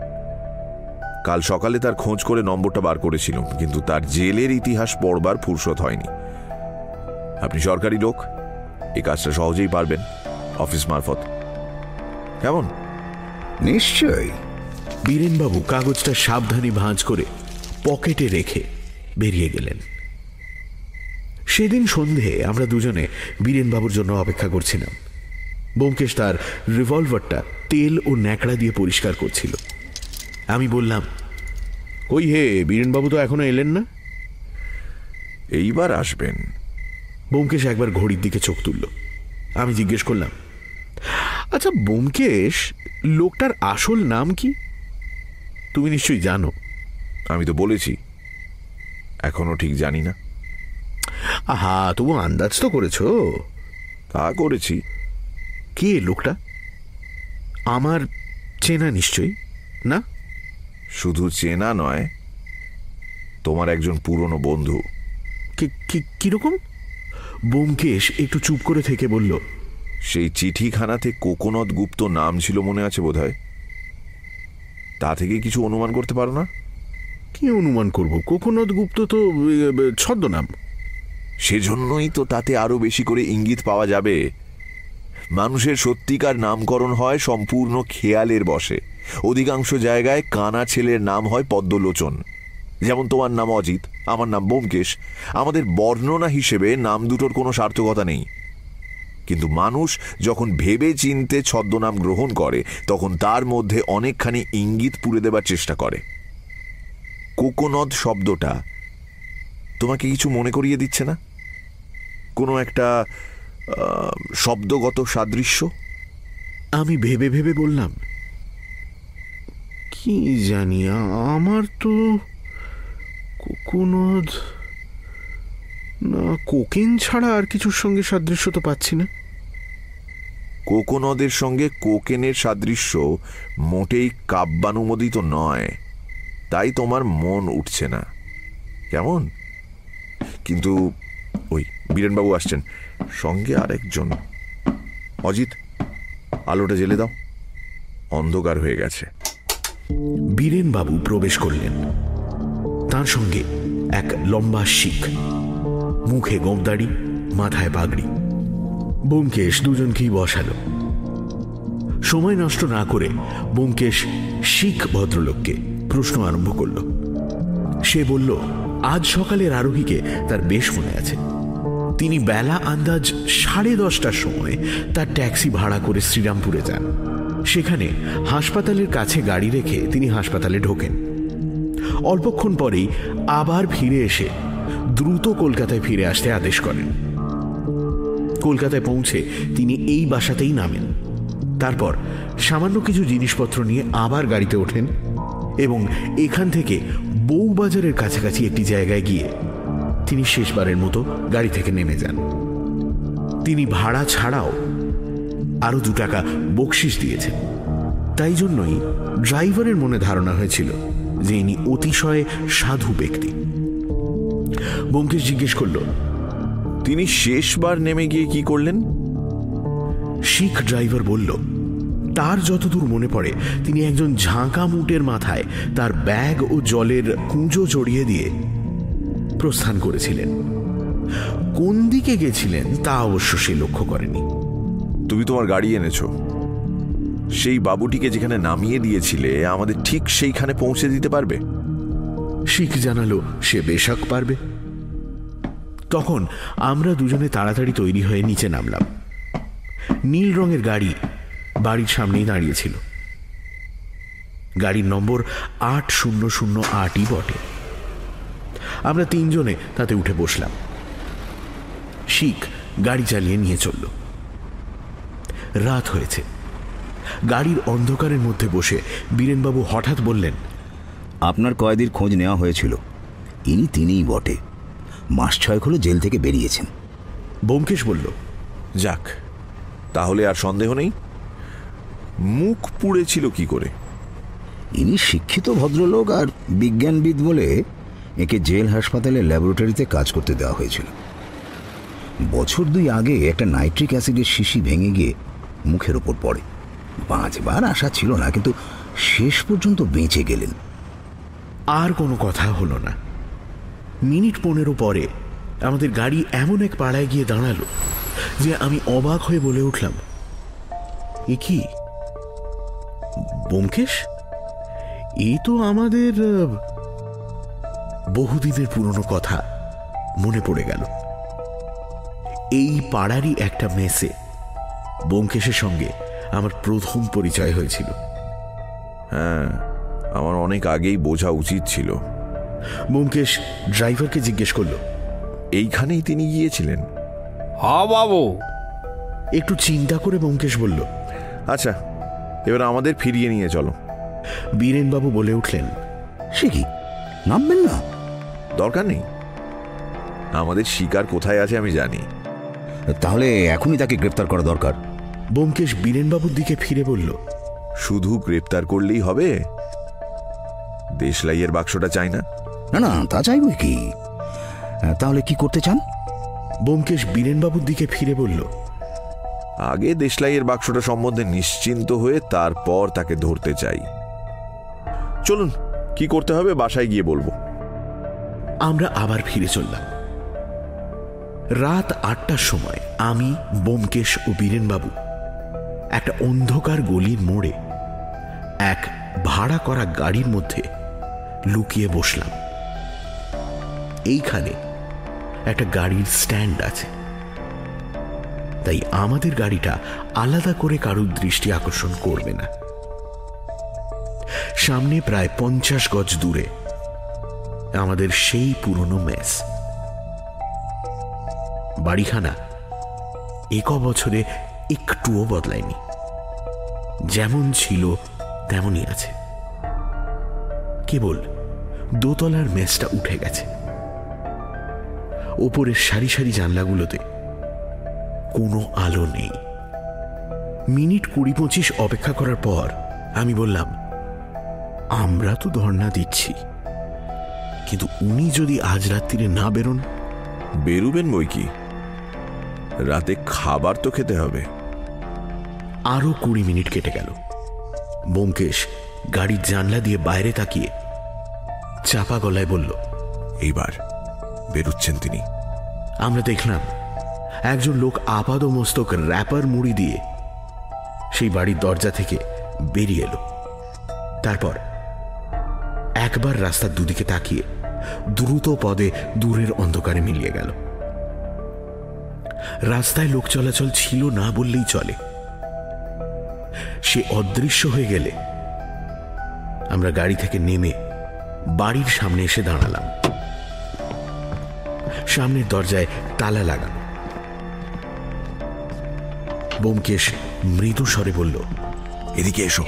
কাল সকালে তার খোঁজ করে নম্বরটা বার করেছিলাম কিন্তু তার জেলের ইতিহাস পড়বার ফুরসত হয়নি। আপনি সরকারি লোক এই কাজটা সহজেই পারবেন অফিস মারফত। কেমন? নিশ্চয়ই। বীরেনবাবু কাগজটা সাবধানে ভাঁজ করে পকেটে রেখে বেরিয়ে গেলেন। সেদিন সন্ধে আমরা দুজনে বীরেনবাবুর জন্য অপেক্ষা করছিলাম। ব্যোমকেশ তার রিভলভারটা তেল ও ন্যাকড়া দিয়ে পরিষ্কার করছিল। আমি বললাম ওই হে বীরেনবাবু তো এখনও এলেন না? এইবার আসবেন। ব্যোমকেশ একবার ঘড়ির দিকে চোখ তুলল। আমি জিজ্ঞেস করলাম আচ্ছা ব্যোমকেশ লোকটার আসল নাম কি? তুমি নিশ্চয়ই জানো। আমি তো বলেছি। এখনও ঠিক জানি না। আহা তবু আন্দাজ তো করেছ? তা করেছি। কে লোকটা? আমার চেনা নিশ্চয়ই না? শুধু চেনা নয় তোমার একজন পুরনো বন্ধু। কীরকম বোমকেশ একটু চুপ করে থেকে বলল সেই চিঠিখানাতে কোকোনদ গুপ্ত নাম ছিল মনে আছে বোধহয়। তা থেকে কিছু অনুমান করতে পারো না? কি অনুমান করব? কোকোনদ গুপ্ত তো ছদ্মনাম। সেজন্যই তো তাতে আরও বেশি করে ইঙ্গিত পাওয়া যাবে। মানুষের সত্যিকার নামকরণ হয় সম্পূর্ণ খেয়ালের বসে। অধিকাংশ জায়গায় কানা ছেলের নাম হয় পদ্মলোচন। যেমন তোমার নাম অজিত, আমার নাম বোমকেশ। আমাদের বর্ণনা হিসেবে নাম দুটোর কোনো সার্থকতা নেই। কিন্তু মানুষ যখন ভেবে চিনতে ছদ্মনাম গ্রহণ করে, তখন তার মধ্যে অনেকখানি ইঙ্গিত পুরে দেবার চেষ্টা করে। কোকোনদ শব্দটা তোমাকে কিছু মনে করিয়ে দিচ্ছে না? কোনো একটা শব্দগত সাদৃশ্য? আমি ভেবে ভেবে বললাম, কি জানি, আমার তো কোকোনদ না, কোকেন ছাড়া আর কিছুর সঙ্গে সাদৃশ্য তো পাচ্ছি না। কোকোনদের সঙ্গে কোকেনের সাদৃশ্য মোটেই কাব্যানুমোদিত নয়। তাই তোমার মন উঠছে না। কেমন? কিন্তু বীরেনবাবু আসছেন। সঙ্গে আরেকজন। অজিত, আলোটা জেলে দাও। অন্ধকার হয়ে গেছে। বীরেনবাবু প্রবেশ করলেন। তার সঙ্গে এক লম্বা শিখ। মুখে গোমদাড়ি মাথায় পাগড়ি। বোমকেশ দুজনকেই বসালো। সময় নষ্ট না করে বোমকেশ শিখ ভদ্রলোককে প্রশ্ন আরম্ভ করল। সে বলল, আজ সকালের আরোহীকে তার বেশ মনে আছে। তিনি বেলা আন্দাজ সাড়ে দশটার সময় তার ট্যাক্সি ভাড়া করে শ্রীরামপুরে যান। সেখানে হাসপাতালের কাছে গাড়ি রেখে তিনি হাসপাতালে ঢোকেন। অল্পক্ষণ পরেই আবার ফিরে এসে দ্রুত কলকাতায় ফিরে আসতে আদেশ করেন। কলকাতায় পৌঁছে তিনি এই বাসাতেই নামেন। তারপর সামান্য কিছু জিনিসপত্র নিয়ে আবার গাড়িতে ওঠেন এবং এখান থেকে বউবাজারের কাছাকাছি একটি জায়গায় গিয়ে তিনি শেষবারের মতো গাড়ি থেকে নেমে যান। তিনি ভাড়া ছাড়াও আরও দু টাকা বকশিস দিয়েছেন। তাই জন্যই ড্রাইভারের মনে ধারণা হয়েছিল যে ইনি অতিশয় সাধু ব্যক্তি। ব্যোমকেশ জিজ্ঞেস করল, তিনি শেষবার নেমে গিয়ে কি করলেন? শিখ ড্রাইভার বলল, তার যতদূর মনে পড়ে, তিনি একজন ঝাঁকা মুটের মাথায় তার ব্যাগ ও জলের কুঁজো জড়িয়ে দিয়ে প্রস্থান করেছিলেন। কোন দিকে গেছিলেন তা অবশ্য সে লক্ষ্য করেনি। তুমি তোমার গাড়ি এনেছো। সেই বাবুটিকে যেখানে নামিয়ে দিয়েছিলে আমাদের ঠিক সেইখানে পৌঁছে দিতে পারবে? শিখ জানালো সে বেশাক পারবে। তখন আমরা দুজনে তাড়াতাড়ি তৈরি হয়ে নিচে নামলাম। নীল রঙের গাড়ি বাড়ির সামনেই দাঁড়িয়েছিল। গাড়ির নম্বর আট শূন্য শূন্য আটই বটে। আমরা তিনজনে তাতে উঠে বসলাম। শিখ গাড়ি চালিয়ে নিয়ে চলল। রাত হয়েছে। গাড়ির অন্ধকারের মধ্যে বসে বীরেনবাবু হঠাৎ বললেন আপনার কয়েদির খোঁজ নেওয়া হয়েছিল। ইনি তিনিই বটে। মাস ছয়েক হলো জেল থেকে বেরিয়েছেন। বোমকেশ বলল যাক তাহলে আর সন্দেহ নেই। মুখ পুড়েছিল কি করে? ইনি শিক্ষিত ভদ্রলোক আর বিজ্ঞানবিদ বলে একে জেল হাসপাতালে ল্যাবরেটরিতে কাজ করতে দেওয়া হয়েছিল। বছর দুই আগে একটা নাইট্রিক অ্যাসিডের শিশি ভেঙে গিয়ে মুখের ওপর পড়ে। পাঁচবার আশা ছিল না, কিন্তু শেষ পর্যন্ত বেঁচে গেলেন। আর কোনো কথা হলো না। মিনিট পনেরো পরে আমাদের গাড়ি এমন এক পাড়ায় গিয়ে দাঁড়াল যে আমি অবাক হয়ে বলে উঠলাম, এ কি? বোমকেশ? এই তো আমাদের বহুদিনের পুরনো কথা মনে পড়ে গেল। এই পাড়ারই একটা মেসে বোমকেশের সঙ্গে আমার প্রথম পরিচয় হয়েছিল। হ্যাঁ আমার অনেক আগেই বোঝা উচিত ছিল। বোমকেশ ড্রাইভারকে জিজ্ঞেস করল এইখানেই তিনি গিয়েছিলেন? হ্যাঁ বাবু। একটু চিন্তা করে বোমকেশ বলল আচ্ছা এবার আমাদের ফিরিয়ে নিয়ে চলো। বীরেনবাবু বলে উঠলেন সে কি? নামবেন না? দরকার নেই। আমাদের শিকার কোথায় আছে আমি জানি। তাহলে এখনই তাকে গ্রেপ্তার করা দরকার। বোমকেশ বীরেনবাবুর দিকে ফিরে বলল শুধু গ্রেপ্তার করলেই হবে? দেশলাইয়ের বাক্সটা চাই না? না না তা চাইব কি? তাহলে কি করতে চান? বোমকেশ বীরেনবাবুর দিকে ফিরে বলল আগে দেশলাইয়ের বাক্সটা সম্বন্ধে নিশ্চিন্ত হয়ে তারপর তাকে ধরতে চাই। চলুন কি করতে হবে বাসায় গিয়ে বলব। আমরা আবার ফিরে চললাম। রাত আটটার সময় আমি, বোমকেশ ও বীরেনবাবু একটা অন্ধকার গলির মোড়ে এক ভাড়া করা গাড়ির মধ্যে লুকিয়ে বসলাম। এইখানে একটা গাড়ির স্ট্যান্ড আছে। তাই আমাদের গাড়িটা আলাদা করে কারুর দৃষ্টি আকর্ষণ করবে না। সামনে প্রায় পঞ্চাশ গজ দূরে আমাদের সেই পুরনো মেস। বাড়িখানা এক বছরে একটুও বদলায়নি। যেমন ছিল, তেমনই আছে। কেবল দোতলার মেসটা উঠে গেছে। ওপরের সারি সারি জানলাগুলোতে কোনো আলো নেই। মিনিট কুড়ি পঁচিশ অপেক্ষা করার পর আমি বললাম, আমরা তো ধর্ণা দিচ্ছি। কিন্তু উনি যদি আজ রাত্রিরে না বেরোন? বেরুবেন বই কি? রাতে খাবার তো খেতে হবে। আরও কুড়ি মিনিট কেটে গেল। বোমকেশ গাড়ির জানলা দিয়ে বাইরে তাকিয়ে চাপা গলায় বলল এইবার বেরুচ্ছেন তিনি। আমরা দেখলাম একজন লোক আপাদ মস্তক র্যাপার মুড়ি দিয়ে সেই বাড়ির দরজা থেকে বেরিয়ে এলো। তারপর একবার রাস্তার দুদিকে তাকিয়ে দ্রুত পদে দূরের অন্ধকারে মিলিয়ে গেল। রাস্তায় লোক চলাচল ছিল না বললেই চলে। সে অদৃশ্য হয়ে গেলে। আমরা গাড়ি থেকে নেমে বাড়ির সামনে এসে দাঁড়ালাম। সামনের দরজায় তালা লাগানো। বোমকেশ মৃদু স্বরে বলল, এদিকে এসো।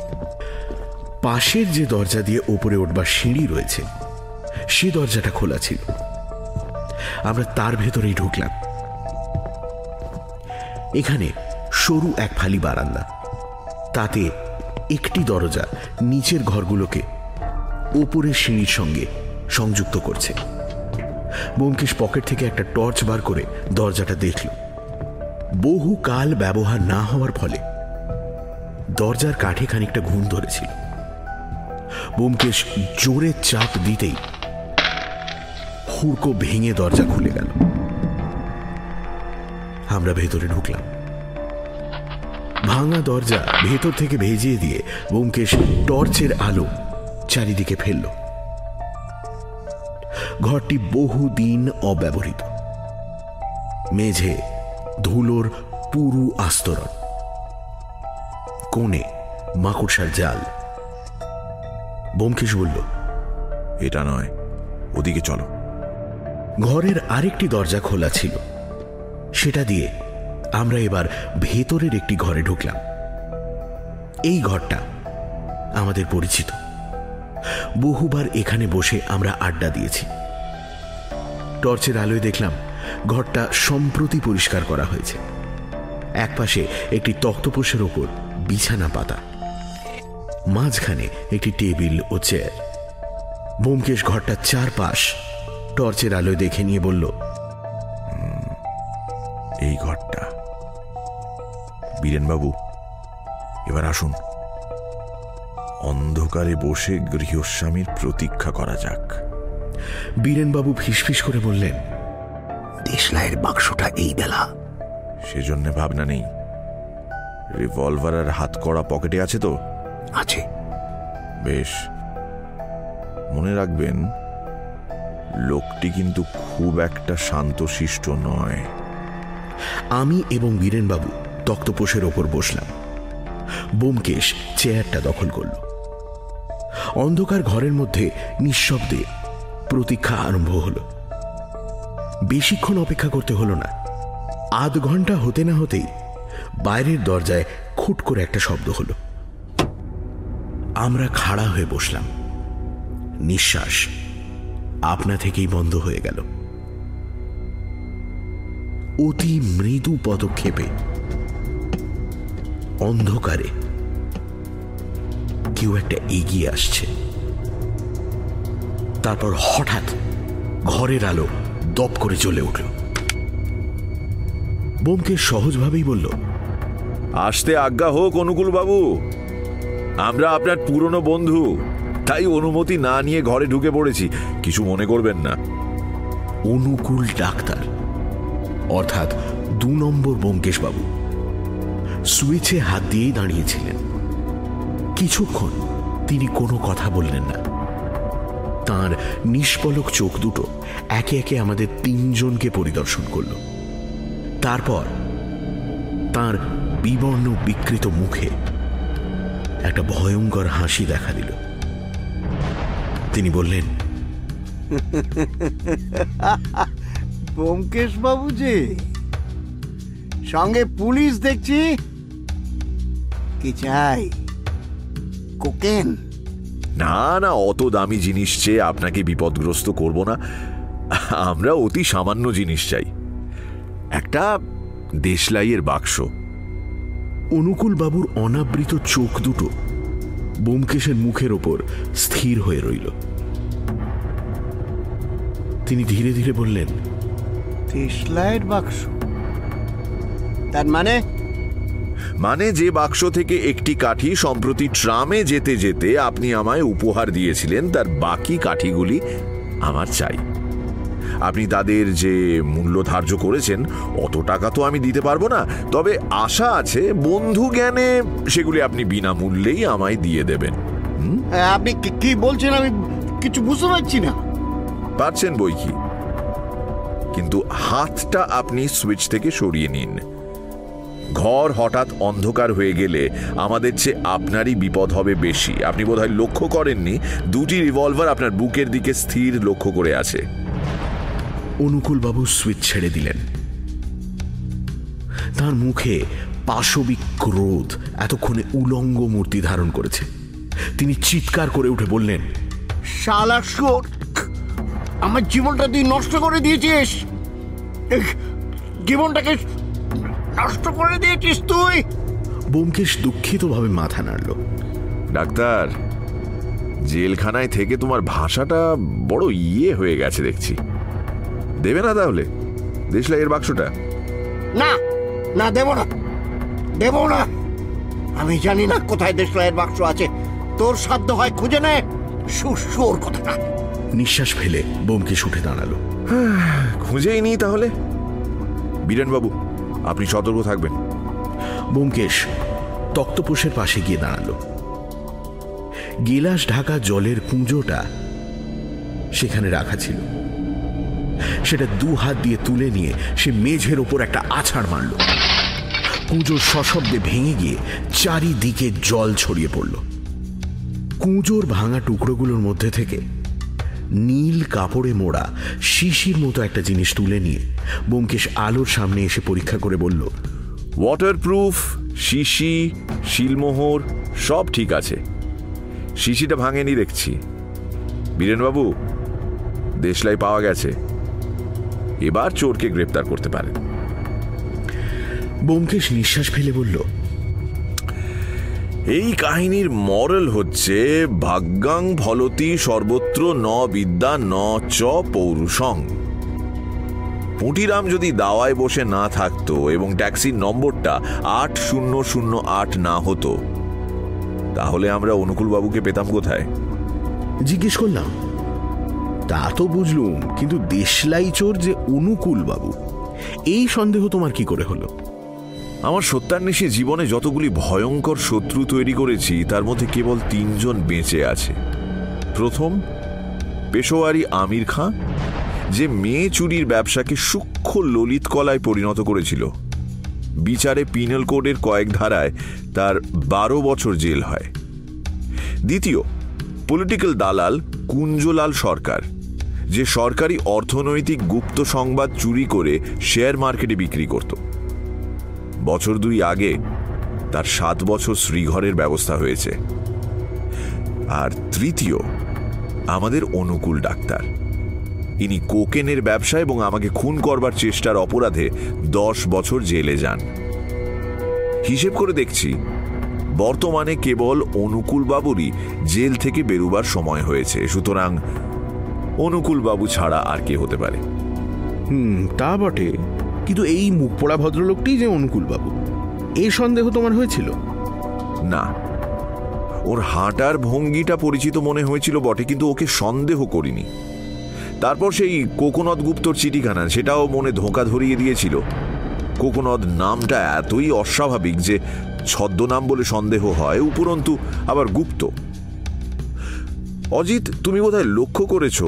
পাশের যে দরজা দিয়ে ওপরে উঠবার সিঁড়ি রয়েছে। সে দরজাটা খোলা ছিল। আমরা তার ভেতরেই ঢুকলাম। এখানে সরু এক ফালি বারান্দা। তাতে একটি দরজা নিচের ঘরগুলোকে ওপরের সিঁড়ির সঙ্গে সংযুক্ত করছে। বোমকেশ পকেট থেকে একটা টর্চ বার করে দরজাটা দেখল। বহু কাল ব্যবহার না হওয়ার ফলে দরজার কাঠে খানিকটা ঘুম ধরেছিল। বোমকেশ জোরে চাপ দিতেই হুড়কো ভেঙে দরজা খুলে গেল। আমরা ভেতরে ঢুকলাম। ভাঙা দরজা ভেতর থেকে ভেজিয়ে দিয়ে বোমকেশ টর্চের আলো চারিদিকে ফেলল। ঘরটি বহুদিন অব্যবহৃত। মেঝে, ধুলোর পুরু আস্তরণ। কোণে মাকড়সার জাল। বোমকেশ বলল, এটা নয়, ওদিকে চলো। ঘরের আরেকটি দরজা খোলা ছিল। সেটা দিয়ে আমরা এবার ভেতরের একটি ঘরে ঢুকলাম। এই ঘরটা আমাদের পরিচিত। বহুবার এখানে বসে আমরা আড্ডা দিয়েছি। টর্চের আলোয় দেখলাম ঘরটা সম্প্রতি পরিষ্কার করা হয়েছে। একপাশে একটি তক্তপোষের ওপর বিছানা পাতা, মাঝখানে একটি টেবিল ও চেয়ার। বোমকেশ ঘরটার চারপাশ টর্চের আলোয় দেখে নিয়ে বলল এই ঘরটা। বীরেনবাবু এবার আসুন। অন্ধকারে বসে গৃহস্বামীর প্রতীক্ষা করা যাক। বীরেনবাবু ফিসফিস করে বললেন দেশলাইয়ের বাক্সটা এই বেলা। সেজন্য ভাবনা নেই। রিভলভার আর হাত করা পকেটে আছে তো? আছে। বেশ। মনে রাখবেন লোকটি কিন্তু খুব একটা শান্তশিষ্ট নয়। আমি এবং বীরেনবাবু তক্তপোষের ওপর বসলাম। বোমকেশ চেয়ারটা দখল করল। অন্ধকার ঘরের মধ্যে নিঃশব্দে প্রতীক্ষা আরম্ভ হল। বেশিক্ষণ অপেক্ষা করতে হলো না। আধ ঘণ্টা হতে না হতেই বাইরের দরজায় খুট করে একটা শব্দ হলো। আমরা খাড়া হয়ে বসলাম। নিঃশ্বাস আপনা থেকেই বন্ধ হয়ে গেল। অতি মৃদু পদক্ষেপে, অন্ধকারে কেউ একটা এগিয়ে আসছে। তারপর হঠাৎ ঘরের আলো দপ করে চলে উঠল। বোমকে সহজভাবেই বলল, আসতে আজ্ঞা হোক, অনুকূল বাবু। আমরা আপনার পুরনো বন্ধু, তাই অনুমতি না নিয়ে ঘরে ঢুকে পড়েছি। কিছু মনে করবেন না। অনুকূল ডাক্তার। অর্থাৎ দু নম্বর বোমকেশ বাবু সুইচে হাত দিয়েই দাঁড়িয়েছিলেন। কিছুক্ষণ তিনি কোনো কথা বললেন না। তার নিষ্পলক চোখ দুটো একে একে আমাদের তিনজনকে পরিদর্শন করল। তারপর তার বিবর্ণ বিকৃত মুখে একটা ভয়ঙ্কর হাসি দেখা দিল। তিনি বললেন ব্যোমকেশ বাবু যে। সঙ্গে পুলিশ দেখছি। কি চাই? কোকেন? না না অত দামি জিনিস চেয়ে আপনাকে বিপদগ্রস্ত করব না। আমরা অতি সামান্য জিনিস চাই। একটা দেশলাইয়ের বাক্স। অনুকূল বাবুর অনাবৃত চোখ দুটো বোমকেশের মুখের ওপর স্থির হয়ে রইল। তিনি ধীরে ধীরে বললেন দেশলাইয়ের বাক্স। তার মানে? মানে যে বাক্স থেকে একটি কাঠি সম্প্রতি ট্রামে যেতে যেতে আপনি আমায় উপহার দিয়েছিলেন তার বাকি কাঠিগুলি আমার চাই। আপনি তাদের যে মূল্য ধার্য করেছেন অত টাকা তো আমি দিতে পারব না। তবে আশা আছে বন্ধু জ্ঞানে সেগুলি আপনি বিনামূল্যেই আমায় দিয়ে দেবেন। হ্যাঁ, আপনি কি- কি বলছেন আমি কিছু বুঝতে পারছি না। পারছেন বই কি? কিন্তু হাতটা আপনি সুইচ থেকে সরিয়ে নিন। ঘর হঠাৎ অন্ধকার হয়ে গেলে আমাদের চেয়ে আপনারই বিপদ হবে বেশি। আপনি বোধহয় লক্ষ্য করেননি দুটি রিভলভার আপনার বুকের দিকে স্থির লক্ষ্য করে আছে। অনুকূল বাবু সুইচ ছেড়ে দিলেন। তার মুখে পাশবিক ক্রোধ এতক্ষণে উলঙ্গ মূর্তি ধারণ করেছে। তিনি চিৎকার করে উঠে বললেন শালা শোর! আমার জীবনটা তুই নষ্ট করে দিয়েছিস। এহ, জীবনটাকে নষ্ট করে দিয়েছিস তুই। বোমকেশ দুঃখিতভাবে মাথা নাড়ল। ডাক্তার জেলখানায় থেকে তোমার ভাষাটা বড় ইয়ে হয়ে গেছে দেখছি। দেবে না তাহলে? দেশলাইয়ের বাক্সটা। না না দেব না। দেব না। আমি জানি না কোথায় দেশলাইয়ের বাক্স আছে। তোর সাধ্য হয় খুঁজে নে। সুর কথাটা। নিঃশ্বাস ফেলে বোমকেশ উঠে দাঁড়াল। খুঁজেই নি তাহলে? বীরেনবাবু আপনি সতর্ক থাকবেন। বোমকেশ তক্তপোষের পাশে গিয়ে দাঁড়াল। গিলাস ঢাকা জলের কুঁজোটা সেখানে রাখা ছিল। সেটা দু হাত দিয়ে তুলে নিয়ে সে মেঝের ওপর একটা আছাড় মারল। কুঁজোর সশব্দে ভেঙে গিয়ে চারিদিকে জল ছড়িয়ে পড়ল। কুঁজোর ভাঙা টুকরোগুলোর মধ্যে থেকে নীল কাপড়ে মোড়া শিশির মতো একটা জিনিস তুলে নিয়ে ব্যোমকেশ আলোর সামনে এসে পরীক্ষা করে বলল ওয়াটারপ্রুফ শিশি শিলমোহর সব ঠিক আছে। শিশিটা ভাঙেনি দেখছি। বীরেনবাবু দেশলাই পাওয়া গেছে। এবার চোরকে গ্রেপ্তার করতে পারেন। ব্যোমকেশ নিঃশ্বাস ফেলে বলল এই কাহিনীর মরাল হচ্ছে ভাগ্যাং ফলতি সর্বত্র ন বিদ্যা, ন চ পৌরুষং। পুঁটিরাম যদি দাওয়ায় বসে না থাকতো এবং ট্যাক্সির নম্বরটা আট শূন্য শূন্য আট না হতো, তাহলে আমরা অনুকূলবাবুকে পেতাম কোথায়? জিজ্ঞেস করলাম। তা তো বুঝলুম, কিন্তু দেশলাই চোর যে অনুকূল বাবু এই সন্দেহ তোমার কি করে হলো? আমার সত্যান্বেষী জীবনে যতগুলি ভয়ঙ্কর শত্রু তৈরি করেছি, তার মধ্যে কেবল তিনজন বেঁচে আছে। প্রথম, পেশোয়ারি আমির খাঁ, যে মেয়ে চুরির ব্যবসাকে সূক্ষ্ম ললিত কলায় পরিণত করেছিল। বিচারে পিনাল কোডের কয়েক ধারায় তার বারো বছর জেল হয়। দ্বিতীয়, পলিটিক্যাল দালাল কুঞ্জলাল সরকার, যে সরকারি অর্থনৈতিক গুপ্ত সংবাদ চুরি করে শেয়ার মার্কেটে বিক্রি করত। বছর দুই আগে তার সাত বছর শ্রীঘরের ব্যবস্থা হয়েছে। আর তৃতীয়, আমাদের অনুকূল ডাক্তার। ইনি কোকেনের ব্যবসা এবং আমাকে খুন করবার চেষ্টার অপরাধে দশ বছর জেলে যান। হিসেব করে দেখছি, বর্তমানে কেবল অনুকূল বাবুরই জেল থেকে বেরুবার সময় হয়েছে। সুতরাং অনুকূল বাবু ছাড়া আর কে হতে পারে? হুম, তা বটে। কিন্তু এই মুখ পোড়া ভদ্রলোকটি যে অনুকূল বাবু এই সন্দেহ তোমার হয়েছিল? না। ওর হাঁটার ভঙ্গিটা পরিচিত মনে হয়েছিল বটে, কিন্তু ওকে সন্দেহ করিনি। তারপর সেই কোকোনদ গুপ্তর চিঠিখানা, সেটাও মনে ধোঁকা ধরিয়ে দিয়েছিল। কোকোনদ নামটা এতই অস্বাভাবিক যে ছদ্মনাম বলে সন্দেহ হয়, উপরন্তু আবার গুপ্ত। অজিত, তুমি বোধহয় লক্ষ্য করেছ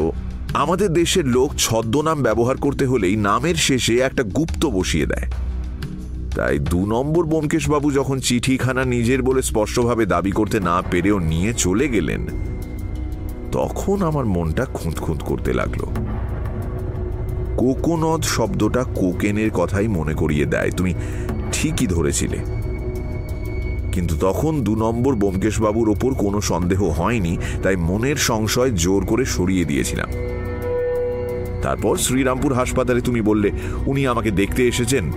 আমাদের দেশের লোক ছদ্মনাম ব্যবহার করতে হলেই নামের শেষে একটা গুপ্ত বসিয়ে দেয়। তাই দু নম্বর ব্যোমকেশবাবু যখন চিঠিখানা নিজের বলে স্পষ্টভাবে দাবি করতে না পেরেও নিয়ে চলে গেলেন, তখন আমার মনটা খুঁত খুঁত করতে লাগল। কোকোনদ শব্দটা কোকেনের কথাই মনে করিয়ে দেয়, তুমি ঠিকই ধরেছিলে। কিন্তু তখন দু নম্বর ব্যোমকেশবাবুর ওপর কোনো সন্দেহ হয়নি, তাই মনের সংশয় জোর করে সরিয়ে দিয়েছিলাম। তারপর শ্রীরামপুর হাসপাতালে তুমি বললে উনি আমাকে দেখতে এসেছেন?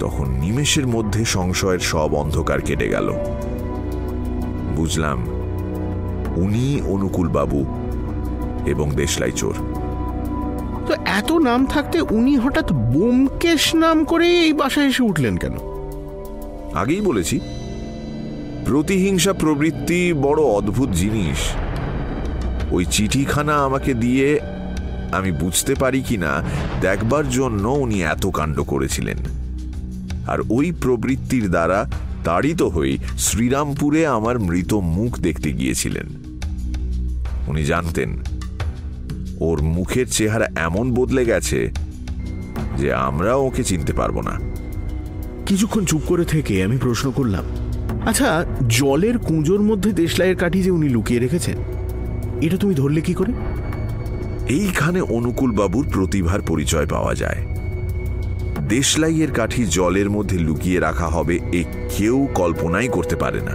তখন নিমেষের মধ্যে সংশয়ের সব অন্ধকার কেটে গেল। বুঝলাম উনি অনুকূল বাবু এবং দেশলাই চোর। তো এত নাম থাকতে উনি হঠাৎ বোমকেশ নাম করে এই বাসায় এসে উঠলেন কেন? আগেই বলেছি প্রতিহিংসা প্রবৃত্তি বড় অদ্ভুত জিনিস। ওই চিঠিখানা আমাকে দিয়ে আমি বুঝতে পারি কিনা দেখবার জন্য উনি এত কাণ্ড করেছিলেন। আর ওই প্রবৃত্তির দ্বারা তাড়িত হয়ে শ্রীরামপুরে আমার মৃত মুখ দেখতে গিয়েছিলেন। উনি জানতেন, ওর মুখের চেহারা এমন বদলে গেছে যে আমরা ওকে চিনতে পারব না। কিছুক্ষণ চুপ করে থেকে আমি প্রশ্ন করলাম আচ্ছা জলের কুঁজোর মধ্যে দেশলাইয়ের কাঠি যে উনি লুকিয়ে রেখেছেন, এটা তুমি ধরলে কি করে? এইখানে অনুকূল বাবুর প্রতিভার পরিচয় পাওয়া যায়। দেশলাইয়ের কাঠি জলের মধ্যে লুকিয়ে রাখা হবে এ কেউ কল্পনাই করতে পারে না।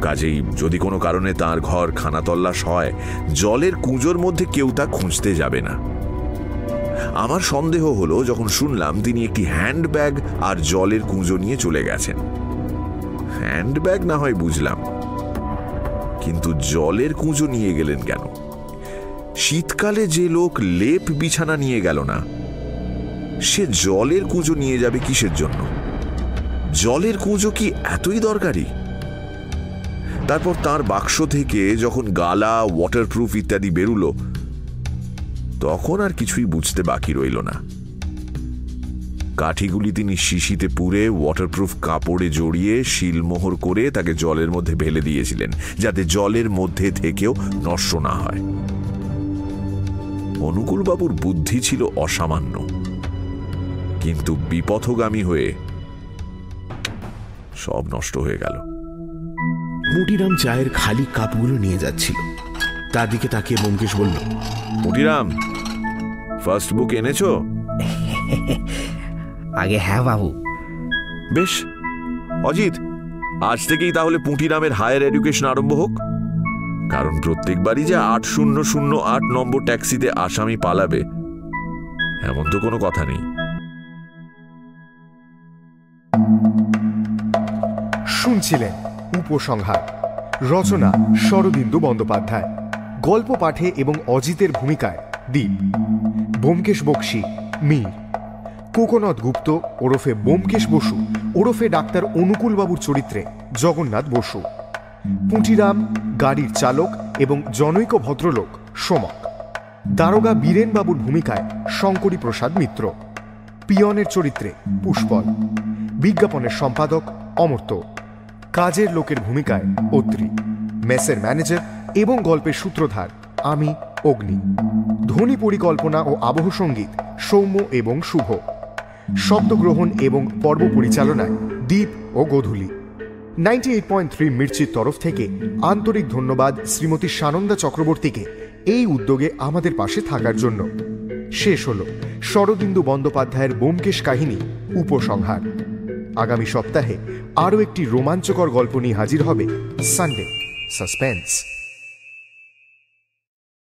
কাজেই যদি কোনো কারণে তার ঘর খানাতল্লাশ হয়, জলের কুঁজোর মধ্যে কেউ তা খুঁজতে যাবে না। আমার সন্দেহ হলো যখন শুনলাম তিনি একটি হ্যান্ডব্যাগ আর জলের কুঁজো নিয়ে চলে গেছেন। হ্যান্ডব্যাগ না হয় বুঝলাম। কিন্তু জলের কুঁজো নিয়ে গেলেন কেন? শীতকালে যে লোক লেপ বিছানা নিয়ে গেল না, সে জলের কুঁজো নিয়ে যাবে কিসের জন্য? জলের কুঁজো কি এতই দরকারি? তারপর তার বাক্স থেকে যখন গালা ওয়াটারপ্রুফ ইত্যাদি বেরুলো, তখন আর কিছুই বুঝতে বাকি রইল না। কাঠিগুলি তিনি শিশিতে পুরে ওয়াটারপ্রুফ কাপড়ে জড়িয়ে শিলমোহর করে তাকে জলের মধ্যে ফেলে দিয়েছিলেন, যাতে জলের মধ্যে থেকেও নষ্ট না হয়। অনুকূলবাবুর বুদ্ধি ছিল অসামান্য। কিন্তু বিপথগামী হয়ে সব নষ্ট হয়ে গেল। মুটিরাম চায়ের খালি কাপগুলো নিয়ে যাচ্ছিল। তার দিকে তাকিয়ে ব্যোমকেশ বলল মুটিরাম ফার্স্ট বুক এনেছো? আগে হ্যাঁ বাবু। বেশ অজিত আজ থেকেই তাহলে পুঁটিরামের হায়ার এডুকেশন আরম্ভ হোক। কারণ প্রত্যেকবারই যে আট শূন্য শূন্য আট নম্বর ট্যাক্সিতে আসামি পালাবে, এমন তো কোনো কথা নেই। শুনছিলেন উপসংহার, রচনা শরদিন্দু বন্দ্যোপাধ্যায়, গল্প পাঠে এবং অজিতের ভূমিকায় দীপ, বোমকেশ বক্সি, মীর কোকোনদ গুপ্ত ওরফে বোমকেশ বসু, ওরফে ডাক্তার অনুকূলবাবুর চরিত্রে জগন্নাথ বসু। পুঁটিরাম গাড়ির চালক এবং জনৈক ভদ্রলোক, সোমক। দারোগা বীরেনবাবুর ভূমিকায় শঙ্করী প্রসাদ মিত্র। পিয়নের চরিত্রে পুষ্পল। বিজ্ঞাপনের সম্পাদক অমর্ত্য। কাজের লোকের ভূমিকায় অত্রি। মেসের ম্যানেজার এবং গল্পের সূত্রধার আমি, অগ্নি। ধ্বনি পরিকল্পনা ও আবহ সংগীত সৌম্য এবং শুভ। শব্দগ্রহণ এবং পর্ব পরিচালনায় দ্বীপ ও Godhuli. Ninety eight point three মির্চির তরফ থেকে আন্তরিক ধন্যবাদ শ্রীমতী সানন্দা চক্রবর্তীকে এই উদ্যোগে আমাদের পাশে থাকার জন্য। শেষ হল শরদিন্দু বন্দ্যোপাধ্যায়ের বোমকেশ কাহিনী উপসংহার। আগামী সপ্তাহে আরও একটি রোমাঞ্চকর গল্প নিয়ে হাজির হবে সানডে, সাসপেন্স।